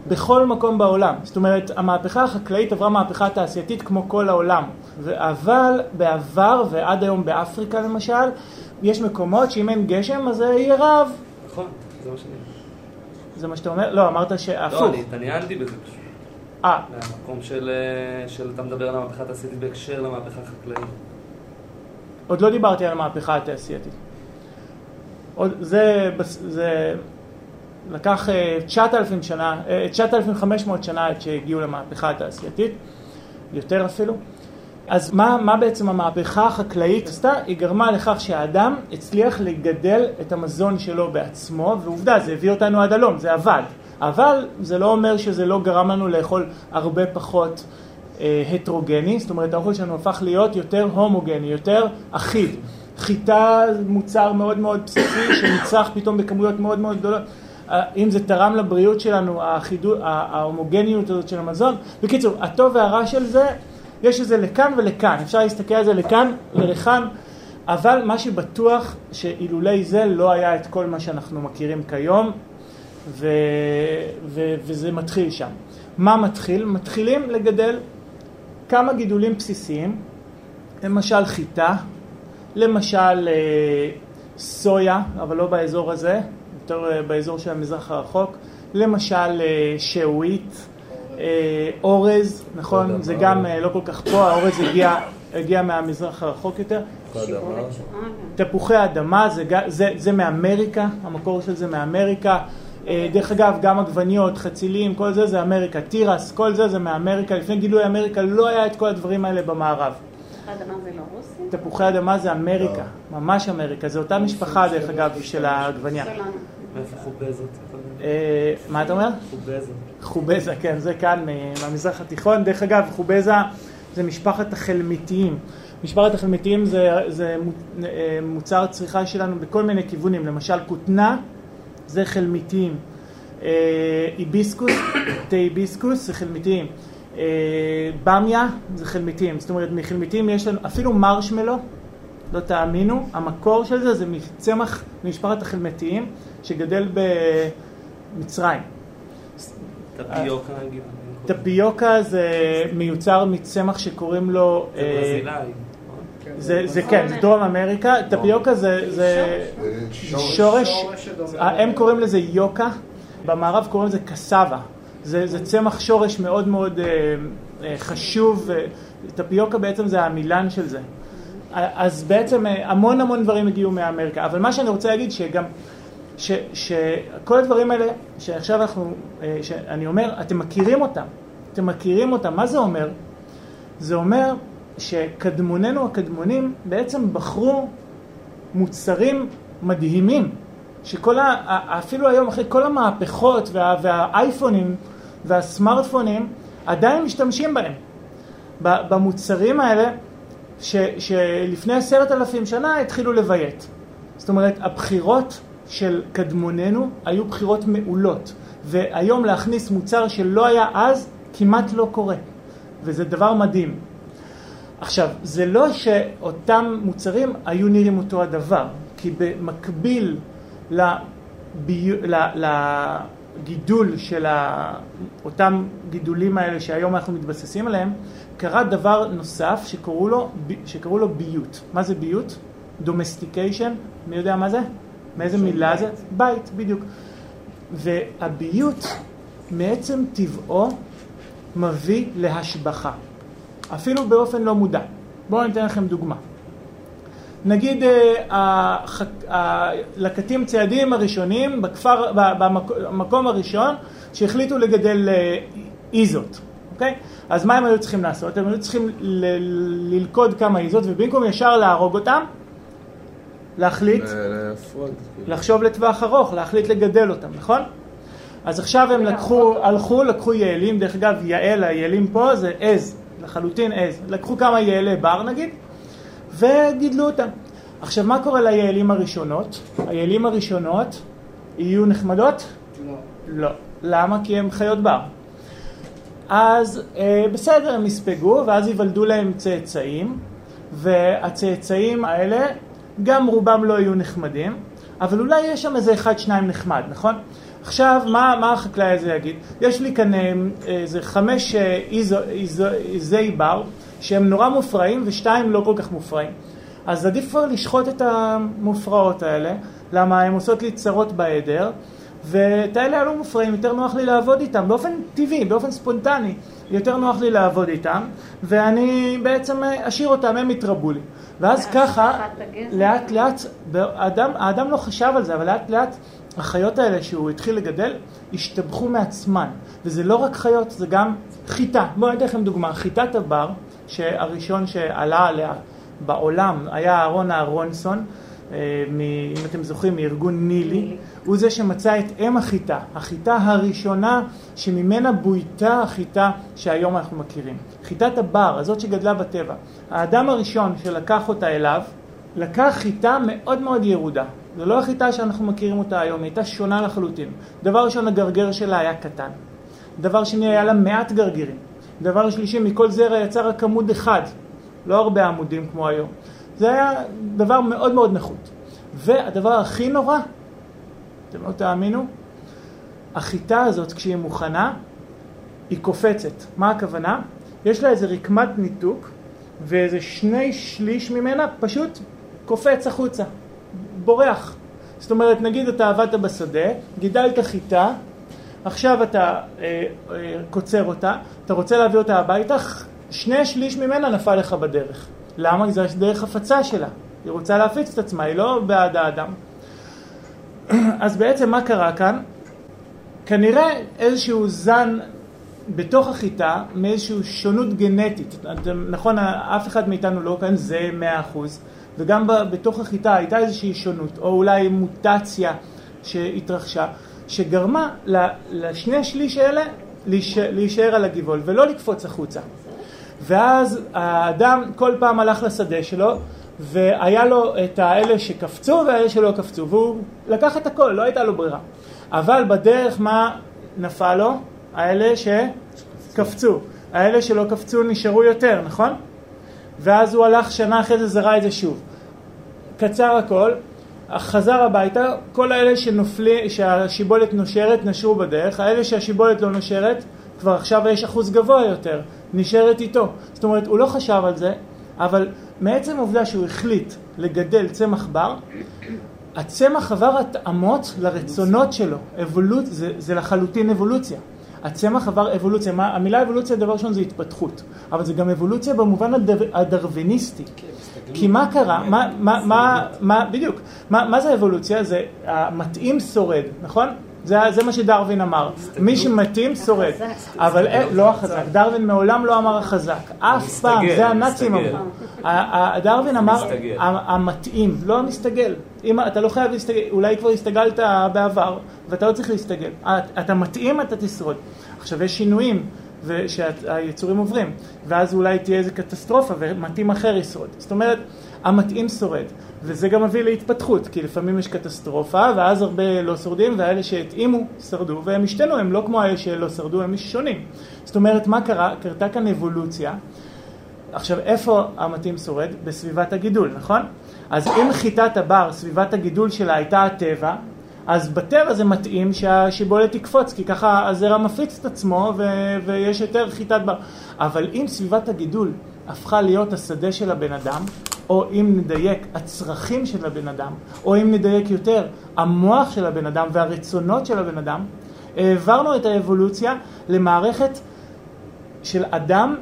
בכל מקום בעולם. זאת אומרת, המהפכה החקלאית עברה מהפכה תעשייתית כמו כל העולם. אבל בעבר, ועד היום באפריקה למשל, יש מקומות שאם אין גשם אז יהיה רעב. נכון, זה מה שאני... זה מה שאתה אומר? לא, אמרת לא, שהפוך. אני התעניינתי בזה פשוט. אה, מהמקום של, אה, של אתה מדבר על המהפכה התעשייתית בהקשר למהפכה החקלאית. עוד לא דיברתי על המהפכה התעשייתית. עוד, זה, זה לקח אה, 9,000 שנה, אה, 9,500 שנה עד שהגיעו למהפכה התעשייתית, יותר אפילו. אז מה, מה בעצם המהפכה החקלאית עשתה? היא גרמה לכך שהאדם הצליח לגדל את המזון שלו בעצמו, ועובדה, זה הביא אותנו עד הלום, זה עבד. אבל זה לא אומר שזה לא גרם לנו לאכול הרבה פחות אה, הטרוגני, זאת אומרת האוכל שלנו הפך להיות יותר הומוגני, יותר אחיד. חיטה מוצר מאוד מאוד בסיסי שנצרך פתאום בכמויות מאוד מאוד גדולות. אם זה תרם לבריאות שלנו, האחידו, ההומוגניות הזאת של המזון. בקיצור, הטוב והרע של זה, יש לזה לכאן ולכאן, אפשר להסתכל על זה לכאן ולכאן, אבל מה שבטוח שאילולי זה לא היה את כל מה שאנחנו מכירים כיום, ו, ו, וזה מתחיל שם. מה מתחיל? מתחילים לגדל כמה גידולים בסיסיים, למשל חיטה, למשל אה, סויה, אבל לא באזור הזה, יותר אה, באזור של המזרח הרחוק, למשל אה, שעועית, אורז, נכון? זה גם לא כל כך פה, האורז הגיע, הגיע מהמזרח הרחוק יותר. תפוחי אדמה, זה, זה, זה מאמריקה, המקור של זה מאמריקה. דרך אגב, גם עגבניות, חצילים, כל זה זה אמריקה, תירס, כל זה זה מאמריקה. לפני גילוי אמריקה לא היה את כל הדברים האלה במערב. לא? תפוחי אדמה זה אמריקה, ממש אמריקה, זה אותה משפחה דרך אגב של העגבניה. אה, מה אתה אומר? חובזה. חובזה, כן, זה כאן מהמזרח התיכון. דרך אגב, חובזה זה משפחת החלמיתיים. משפחת החלמיתיים זה, זה אה, מוצר צריכה שלנו בכל מיני כיוונים, למשל כותנה זה חלמיתיים. אה, היביסקוס, תה היביסקוס זה חלמיתיים. אה, במיה זה חלמיתים, זאת אומרת מחלמיתים יש לנו אפילו מרשמלו, לא תאמינו, המקור של זה זה מצמח ממשפחת החלמיתיים שגדל במצרים. טפיוקה נגיד. טפיוקה זה מיוצר מצמח שקוראים לו... זה ברזילאי. נכון? זה, זה כן, זה דרום אמריקה, טפיוקה זה, זה שורש, הם קוראים לזה יוקה, במערב קוראים לזה קסבה, זה, זה צמח שורש מאוד מאוד אה, אה, חשוב, טפיוקה בעצם זה המילן של זה. אז בעצם אה, המון המון דברים הגיעו מאמריקה, אבל מה שאני רוצה להגיד שגם, שכל הדברים האלה שעכשיו אנחנו, אה, שאני אומר, אתם מכירים אותם, אתם מכירים אותם, מה זה אומר? זה אומר שקדמוננו הקדמונים בעצם בחרו מוצרים מדהימים, שכל ה... אפילו היום אחרי כל המהפכות וה, והאייפונים והסמארטפונים עדיין משתמשים בהם. במוצרים האלה ש, שלפני עשרת אלפים שנה התחילו לביית. זאת אומרת, הבחירות של קדמוננו היו בחירות מעולות, והיום להכניס מוצר שלא היה אז כמעט לא קורה, וזה דבר מדהים. עכשיו, זה לא שאותם מוצרים היו נראים אותו הדבר, כי במקביל לבי... לגידול של אותם גידולים האלה שהיום אנחנו מתבססים עליהם, קרה דבר נוסף שקראו לו, שקראו לו ביות. מה זה ביות? domestication, מי יודע מה זה? מאיזה מילה זה? בית, בדיוק. והביות מעצם טבעו מביא להשבחה, אפילו באופן לא מודע. בואו ניתן לכם דוגמה. נגיד הלקטים ציידים הראשונים בכפר, במקום הראשון שהחליטו לגדל אה, איזות, אוקיי? אז מה הם היו צריכים לעשות? הם היו צריכים ללכוד כמה איזות ובמקום ישר להרוג אותם, להחליט, לחשוב לטווח ארוך, להחליט לגדל אותם, נכון? אז עכשיו הם לקחו, הלכו, לקחו יעלים, דרך אגב יעל, היעלים פה זה עז, לחלוטין עז, לקחו כמה יעלי בר נגיד וגידלו אותם. עכשיו, מה קורה ליעלים הראשונות? היעלים הראשונות יהיו נחמדות? לא. לא. למה? כי הם חיות בר. אז אה, בסדר, הם יספגו, ואז ייוולדו להם צאצאים, והצאצאים האלה, גם רובם לא יהיו נחמדים, אבל אולי יש שם איזה אחד, שניים נחמד, נכון? עכשיו, מה, מה החקלאי הזה יגיד? יש לי כאן אה, איזה חמש אה, איזי בר, שהם נורא מופרעים ושתיים לא כל כך מופרעים. אז עדיף כבר לשחוט את המופרעות האלה, למה הן עושות לי צרות בעדר, ואת האלה הלא מופרעים יותר נוח לי לעבוד איתם, באופן טבעי, באופן ספונטני, יותר נוח לי לעבוד איתם, ואני בעצם אשאיר אותם, הם יתרבו לי. ואז ככה, לאט לאט, האדם, האדם לא חשב על זה, אבל לאט לאט החיות האלה שהוא התחיל לגדל, השתבחו מעצמן. וזה לא רק חיות, זה גם חיטה. בואו אני אתן לכם דוגמה, חיטת הבר, שהראשון שעלה עליה בעולם היה אהרון אהרונסון, אה, מ- אם אתם זוכרים, מארגון נילי, הוא זה שמצא את אם החיטה, החיטה הראשונה שממנה בויתה החיטה שהיום אנחנו מכירים. חיטת הבר, הזאת שגדלה בטבע. האדם הראשון שלקח אותה אליו, לקח חיטה מאוד מאוד ירודה. זו לא החיטה שאנחנו מכירים אותה היום, היא הייתה שונה לחלוטין. דבר ראשון, הגרגר שלה היה קטן. דבר שני, היה לה מעט גרגירים. דבר שלישי, מכל זרע יצא רק עמוד אחד, לא הרבה עמודים כמו היום. זה היה דבר מאוד מאוד נחות. והדבר הכי נורא, אתם לא תאמינו, החיטה הזאת כשהיא מוכנה, היא קופצת. מה הכוונה? יש לה איזה רקמת ניתוק, ואיזה שני שליש ממנה פשוט קופץ החוצה, בורח. זאת אומרת, נגיד אתה עבדת בשדה, גידלת חיטה, עכשיו אתה אה, אה, קוצר אותה, אתה רוצה להביא אותה הביתה, שני שליש ממנה נפל לך בדרך. למה? כי זה דרך הפצה שלה. היא רוצה להפיץ את עצמה, היא לא בעד האדם. אז בעצם מה קרה כאן? כנראה איזשהו זן בתוך החיטה מאיזושהי שונות גנטית. נכון, אף אחד מאיתנו לא כאן זה מאה אחוז, וגם ב- בתוך החיטה הייתה איזושהי שונות, או אולי מוטציה שהתרחשה, שגרמה לשני השליש האלה להישאר על הגבעול ולא לקפוץ החוצה. ואז האדם כל פעם הלך לשדה שלו, והיה לו את האלה שקפצו והאלה שלא קפצו, והוא לקח את הכל, לא הייתה לו ברירה. אבל בדרך מה נפל לו? האלה שקפצו. האלה שלא קפצו נשארו יותר, נכון? ואז הוא הלך שנה אחרי זה זרע את זה שוב. קצר הכל, חזר הביתה, כל האלה שנופלים, שהשיבולת נושרת נשרו בדרך, האלה שהשיבולת לא נושרת, כבר עכשיו יש אחוז גבוה יותר, נשארת איתו. זאת אומרת, הוא לא חשב על זה, אבל מעצם העובדה שהוא החליט לגדל צמח בר, הצמח עבר התאמות לרצונות שלו, אבולוצ... זה, זה לחלוטין אבולוציה. הצמח עבר אבולוציה, מה, המילה אבולוציה דבר ראשון זה התפתחות, אבל זה גם אבולוציה במובן הדר, הדרוויניסטי. כי מה קרה, מה, מה, מה, מה, בדיוק, מה, מה זה אבולוציה? זה המתאים שורד, נכון? זה, זה מה שדרווין אמר, מי שמתאים שורד, אבל אה, לא החזק, דרווין מעולם לא אמר החזק, אף פעם, זה הנאצים אמרו. ה- ה- דרווין אמר המתאים, לא המסתגל. אם אתה לא חייב להסתגל, אולי כבר הסתגלת בעבר, ואתה לא צריך להסתגל. את- אתה מתאים, אתה תשרוד. עכשיו יש שינויים שהיצורים עוברים, ואז אולי תהיה איזה קטסטרופה ומתאים אחר ישרוד. זאת אומרת, המתאים שורד, וזה גם מביא להתפתחות, כי לפעמים יש קטסטרופה, ואז הרבה לא שורדים, והאלה שהתאימו שרדו, והם השתנו, הם לא כמו האלה שלא שרדו, הם שונים. זאת אומרת, מה קרה? קרתה כאן אבולוציה. עכשיו, איפה המתאים שורד? בסביבת הגידול, נכון? אז אם חיטת הבר, סביבת הגידול שלה הייתה הטבע, אז בטבע זה מתאים שהשיבולת תקפוץ, כי ככה הזרע מפיץ את עצמו ו- ויש יותר חיטת בר. אבל אם סביבת הגידול הפכה להיות השדה של הבן אדם, או אם נדייק, הצרכים של הבן אדם, או אם נדייק יותר, המוח של הבן אדם והרצונות של הבן אדם, העברנו את האבולוציה למערכת של אדם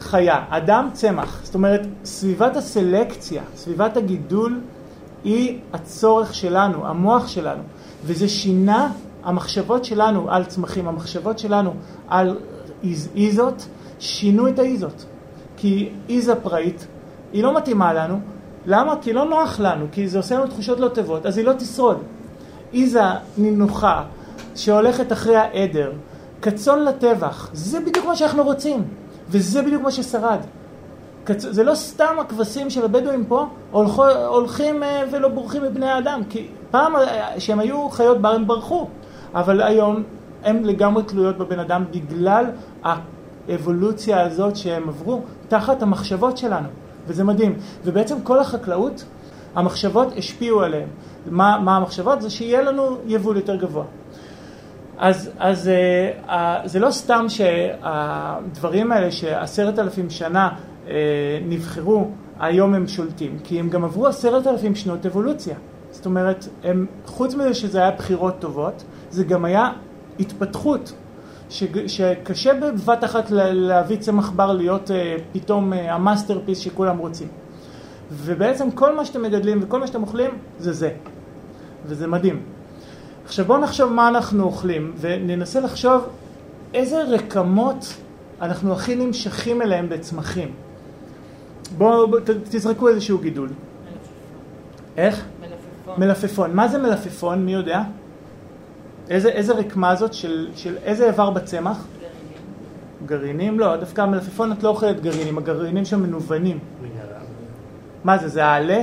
חיה, אדם צמח. זאת אומרת, סביבת הסלקציה, סביבת הגידול, היא הצורך שלנו, המוח שלנו. וזה שינה המחשבות שלנו על צמחים, המחשבות שלנו על איז, איזות, שינו את האיזות. כי איזה פראית, היא לא מתאימה לנו. למה? כי לא נוח לנו, כי זה עושה לנו תחושות לא טובות, אז היא לא תשרוד. איזה נינוחה שהולכת אחרי העדר, כצאן לטבח, זה בדיוק מה שאנחנו רוצים, וזה בדיוק מה ששרד. זה לא סתם הכבשים של הבדואים פה הולכו, הולכים אה, ולא בורחים מבני האדם, כי פעם אה, שהם היו חיות בר הם ברחו, אבל היום הם לגמרי תלויות בבן אדם בגלל האבולוציה הזאת שהם עברו תחת המחשבות שלנו, וזה מדהים. ובעצם כל החקלאות, המחשבות השפיעו עליהם. מה, מה המחשבות? זה שיהיה לנו יבול יותר גבוה. אז, אז uh, uh, זה לא סתם שהדברים האלה שעשרת אלפים שנה נבחרו, היום הם שולטים, כי הם גם עברו עשרת אלפים שנות אבולוציה. זאת אומרת, הם, חוץ מזה שזה היה בחירות טובות, זה גם היה התפתחות, ש, שקשה בבת אחת לה, להביא צמח בר להיות uh, פתאום אה, ה masterpiece שכולם רוצים. ובעצם כל מה שאתם מגדלים וכל מה שאתם אוכלים זה זה. וזה מדהים. עכשיו בואו נחשוב מה אנחנו אוכלים וננסה לחשוב איזה רקמות אנחנו הכי נמשכים אליהם בצמחים. בואו בוא, תזרקו איזשהו גידול. איך? מלפפון. מלפפון. מה זה מלפפון? מי יודע? איזה, איזה רקמה זאת של, של איזה איבר בצמח? גרעינים? לא, דווקא המלפפון את לא אוכלת גרעינים, הגרעינים שם מנוונים. מה זה, זה העלה?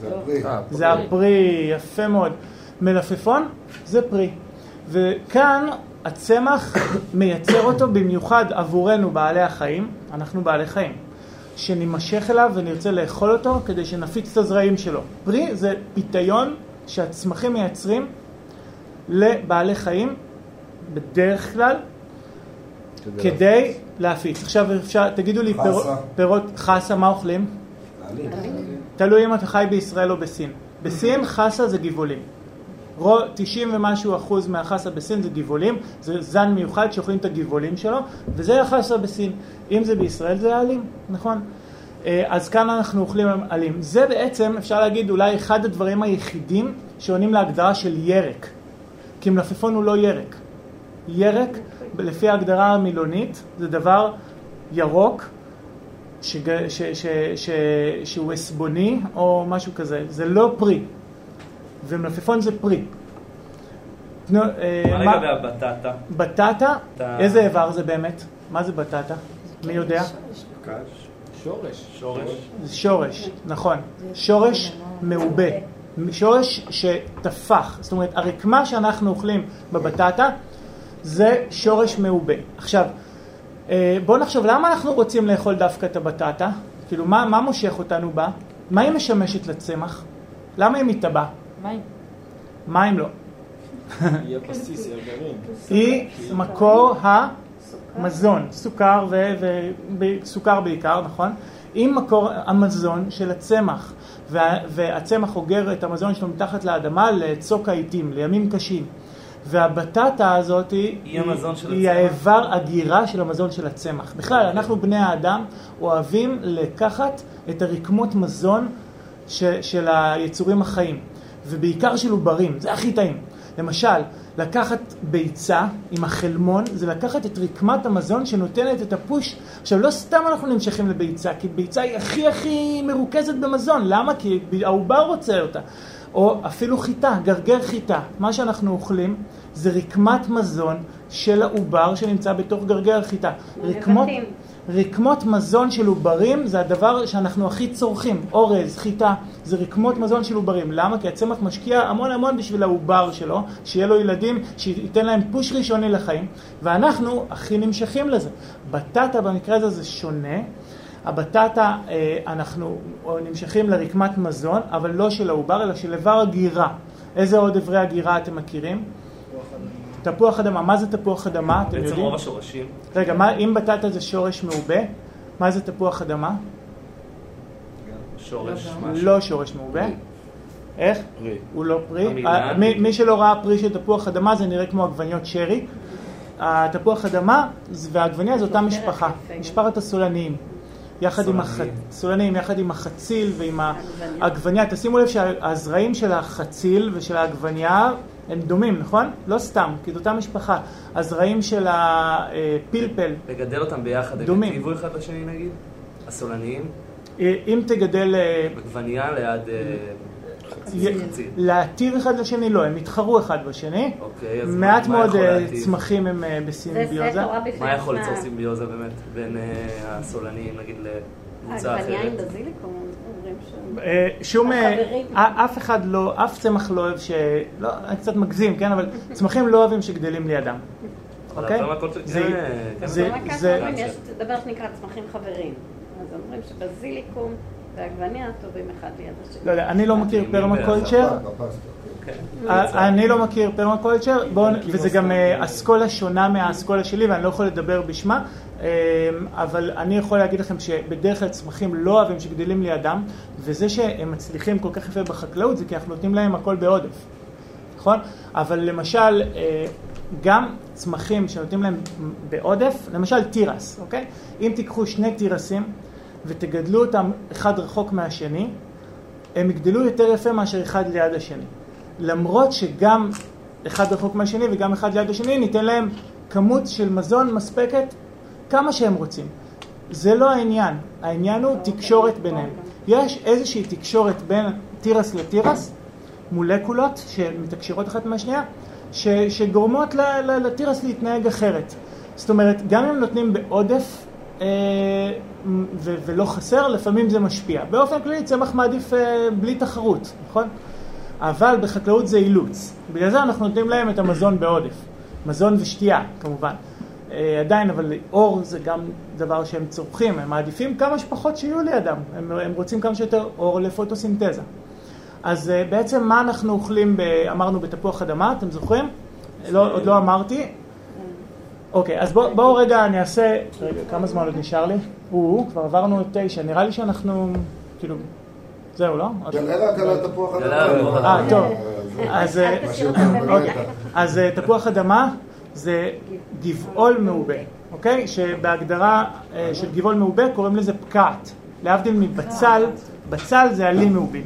זה הפרי. זה הפרי, יפה מאוד. מלפפון זה פרי. וכאן הצמח מייצר אותו במיוחד עבורנו בעלי החיים, אנחנו בעלי חיים, שנימשך אליו ונרצה לאכול אותו כדי שנפיץ את הזרעים שלו. פרי זה פיתיון שהצמחים מייצרים לבעלי חיים, בדרך כלל, כדי להפיץ. עכשיו אפשר, תגידו לי, פירות, חסה. פירות, חסה, מה אוכלים? תלוי אם אתה חי בישראל או בסין. בסין חסה זה גבעולים. רוב, 90 ומשהו אחוז מהחסה בסין זה גבעולים, זה זן מיוחד שאוכלים את הגבעולים שלו, וזה החסה בסין. אם זה בישראל זה העלים, נכון? אה, אז כאן אנחנו אוכלים עלים. זה בעצם, אפשר להגיד, אולי אחד הדברים היחידים שעונים להגדרה של ירק. כי מלפפון הוא לא ירק. ירק, לפי ההגדרה המילונית, זה דבר ירוק, שג, ש, ש, ש, שהוא עסבוני או משהו כזה, זה לא פרי. ומלפפון זה פרי. תנו, אה, מה לגבי הבטטה? בטטה, אתה- איזה איבר זה באמת? מה זה בטטה? מי יודע? שורש. שורש. זה שורש, נכון. שורש מעובה. שורש שטפח. זאת אומרת, הרקמה שאנחנו אוכלים בבטטה זה שורש מעובה. עכשיו, אה, בואו נחשוב, למה אנחנו רוצים לאכול דווקא את הבטטה? כאילו, מה, מה מושך אותנו בה? מה היא משמשת לצמח? למה היא מתאבה? מים. מים לא. היא הבסיס, היא הגרעין. היא מקור המזון, סוכר ו- ו- ב- סוכר בעיקר, נכון? היא מקור המזון של הצמח, וה- והצמח אוגר את המזון שלו מתחת לאדמה לצוק העיתים, לימים קשים. והבטטה הזאת היא, היא המזון של היא הצמח. האיבר הגירה של המזון של הצמח. בכלל, אנחנו בני האדם אוהבים לקחת את הרקמות מזון ש, של היצורים החיים, ובעיקר של עוברים, זה הכי טעים. למשל, לקחת ביצה עם החלמון, זה לקחת את רקמת המזון שנותנת את הפוש. עכשיו, לא סתם אנחנו נמשכים לביצה, כי ביצה היא הכי הכי מרוכזת במזון. למה? כי העובר רוצה אותה. או אפילו חיטה, גרגר חיטה. מה שאנחנו אוכלים זה רקמת מזון של העובר שנמצא בתוך גרגר חיטה. רקמות, נבטים. רקמות מזון של עוברים זה הדבר שאנחנו הכי צורכים. אורז, חיטה, זה רקמות מזון של עוברים. למה? כי הצמח משקיע המון המון בשביל העובר שלו, שיהיה לו ילדים, שייתן להם פוש ראשוני לחיים, ואנחנו הכי נמשכים לזה. בטטה במקרה הזה זה שונה. הבטטה, אה, אנחנו נמשכים לרקמת מזון, אבל לא של העובר, אלא של איבר הגירה. איזה עוד איברי הגירה אתם מכירים? תפוח אדמה. מה זה תפוח אדמה? אתם בעצם יודעים? רוב השורשים. רגע, מה, אם בטטה זה שורש מעובה, מה זה תפוח אדמה? שורש, משהו. לא שורש מעובה. איך? פרי. הוא לא פרי. המילה. אה, מי, מי שלא ראה פרי של תפוח אדמה זה נראה כמו עגבניות שרי. התפוח אדמה והעגבניה זה אותה דרך משפחה, גם. משפחת הסולניים. יחד עם סולנים. הסולנים, יחד עם החציל ועם. העגבניה. תשימו לב שהזרעים של החציל ושל העגבניה הם דומים, נכון? לא סתם, כי זו אותה משפחה. הזרעים של הפלפל, לגדל אותם ביחד, הם דומים. יטיבו אחד לשני נגיד? הסולניים? אה, אם תגדל אה, עגבנייה ליד אה, י- חציל. להתיר אחד לשני, לא, הם יתחרו אחד בשני. אוקיי, אז מעט מה מאוד אה? צמחים הם אה, זה בסימביוזה. מה יכול ליצור. סימביוזה באמת בין אה, הסולניים נגיד לקבוצה העגבנייה עם אחרת? בזיליקום, אומרים ש... אה, שום, אה, החברים. א- אף אחד לא, אף צמח לא אוהב ש... לא, אני קצת מגזים, כן, אבל צמחים לא אוהבים שגדלים לידם. אוקיי? זה- זה- יש דבר שנקרא צמחים חברים. אז אומרים שבזיליקום ועגבניה טובים אחד ליד השני. לא יודע, אני לא מכיר פרמקולצ'ר, כן. אה, אני לא מכיר פרמקולצ'ר, וזה גם אה, אסכולה שונה מהאסכולה שלי ואני לא יכול לדבר בשמה, אבל אני יכול להגיד לכם שבדרך כלל צמחים לא אוהבים שגדלים לידם, וזה שהם מצליחים כל כך יפה בחקלאות זה כי אנחנו נותנים להם הכל בעודף, נכון? אבל למשל, אה, גם צמחים שנותנים להם בעודף, למשל תירס, אוקיי? אם תיקחו שני תירסים ותגדלו אותם אחד רחוק מהשני, הם יגדלו יותר יפה מאשר אחד ליד השני. למרות שגם אחד רחוק מהשני וגם אחד ליד השני, ניתן להם כמות של מזון מספקת כמה שהם רוצים. זה לא העניין, העניין הוא תקשורת ביניהם. יש איזושהי תקשורת בין תירס לתירס, מולקולות שמתקשרות אחת מהשנייה, ש, שגורמות לתירס להתנהג אחרת. זאת אומרת, גם אם נותנים בעודף אה, ו- ולא חסר, לפעמים זה משפיע. באופן כללי צמח מעדיף אה, בלי תחרות, נכון? אבל בחקלאות זה אילוץ. בגלל זה אנחנו נותנים להם את המזון בעודף. מזון ושתייה, כמובן. אה, עדיין, אבל אור זה גם דבר שהם צורכים, הם מעדיפים כמה שפחות שיהיו לידם, הם, הם רוצים כמה שיותר אור לפוטוסינתזה. אז אה, בעצם מה אנחנו אוכלים, ב, אמרנו בתפוח אדמה, אתם זוכרים? לא, עוד לא אמרתי. אוקיי, אז בואו בוא רגע אני אעשה, רגע, כמה זמן עוד נשאר לי? הוא, כבר עברנו את תשע, נראה לי שאנחנו, כאילו, זהו, לא? גלה רק על התפוח התפוח אה, אדמה. טוב. אז, אה, אוקיי. אז אה, תפוח אדמה זה גבעול מעובה, אוקיי? שבהגדרה אה, של גבעול מעובה קוראים לזה פקעת. להבדיל מבצל, בצל זה עלים מעובים.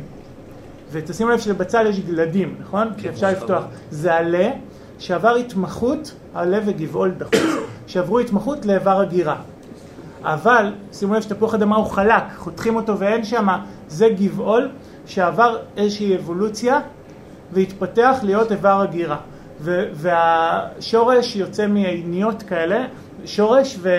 ותשימו לב שלבצל יש גלדים, נכון? שאפשר לפתוח. זה עלה שעבר התמחות, עלה וגבעול דחוץ, שעברו התמחות לאיבר הגירה. אבל שימו לב שתפוח אדמה הוא חלק, חותכים אותו ואין שם, זה גבעול שעבר איזושהי אבולוציה והתפתח להיות איבר הגירה. ו- והשורש יוצא מעיניות כאלה, שורש ו-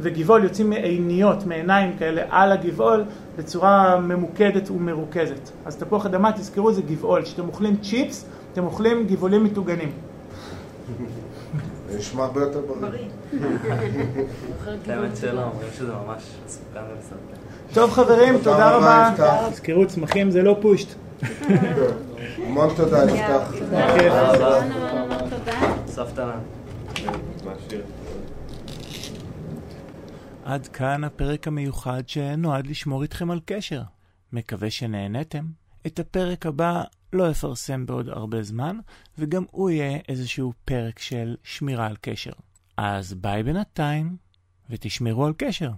וגבעול יוצאים מעיניות, מעיניים כאלה על הגבעול בצורה ממוקדת ומרוכזת. אז תפוח אדמה, תזכרו, זה גבעול. כשאתם אוכלים צ'יפס, אתם אוכלים גבעולים מטוגנים. זה נשמע הרבה יותר בריא. האמת שלא, אומרים שזה ממש. טוב חברים, תודה רבה. תזכרו, צמחים זה לא פושט. המון תודה, יפתח. תודה תודה. סבתא. עד כאן הפרק המיוחד שנועד לשמור איתכם על קשר. מקווה שנהנתם. את הפרק הבא לא אפרסם בעוד הרבה זמן, וגם הוא יהיה איזשהו פרק של שמירה על קשר. אז ביי בינתיים, ותשמרו על קשר.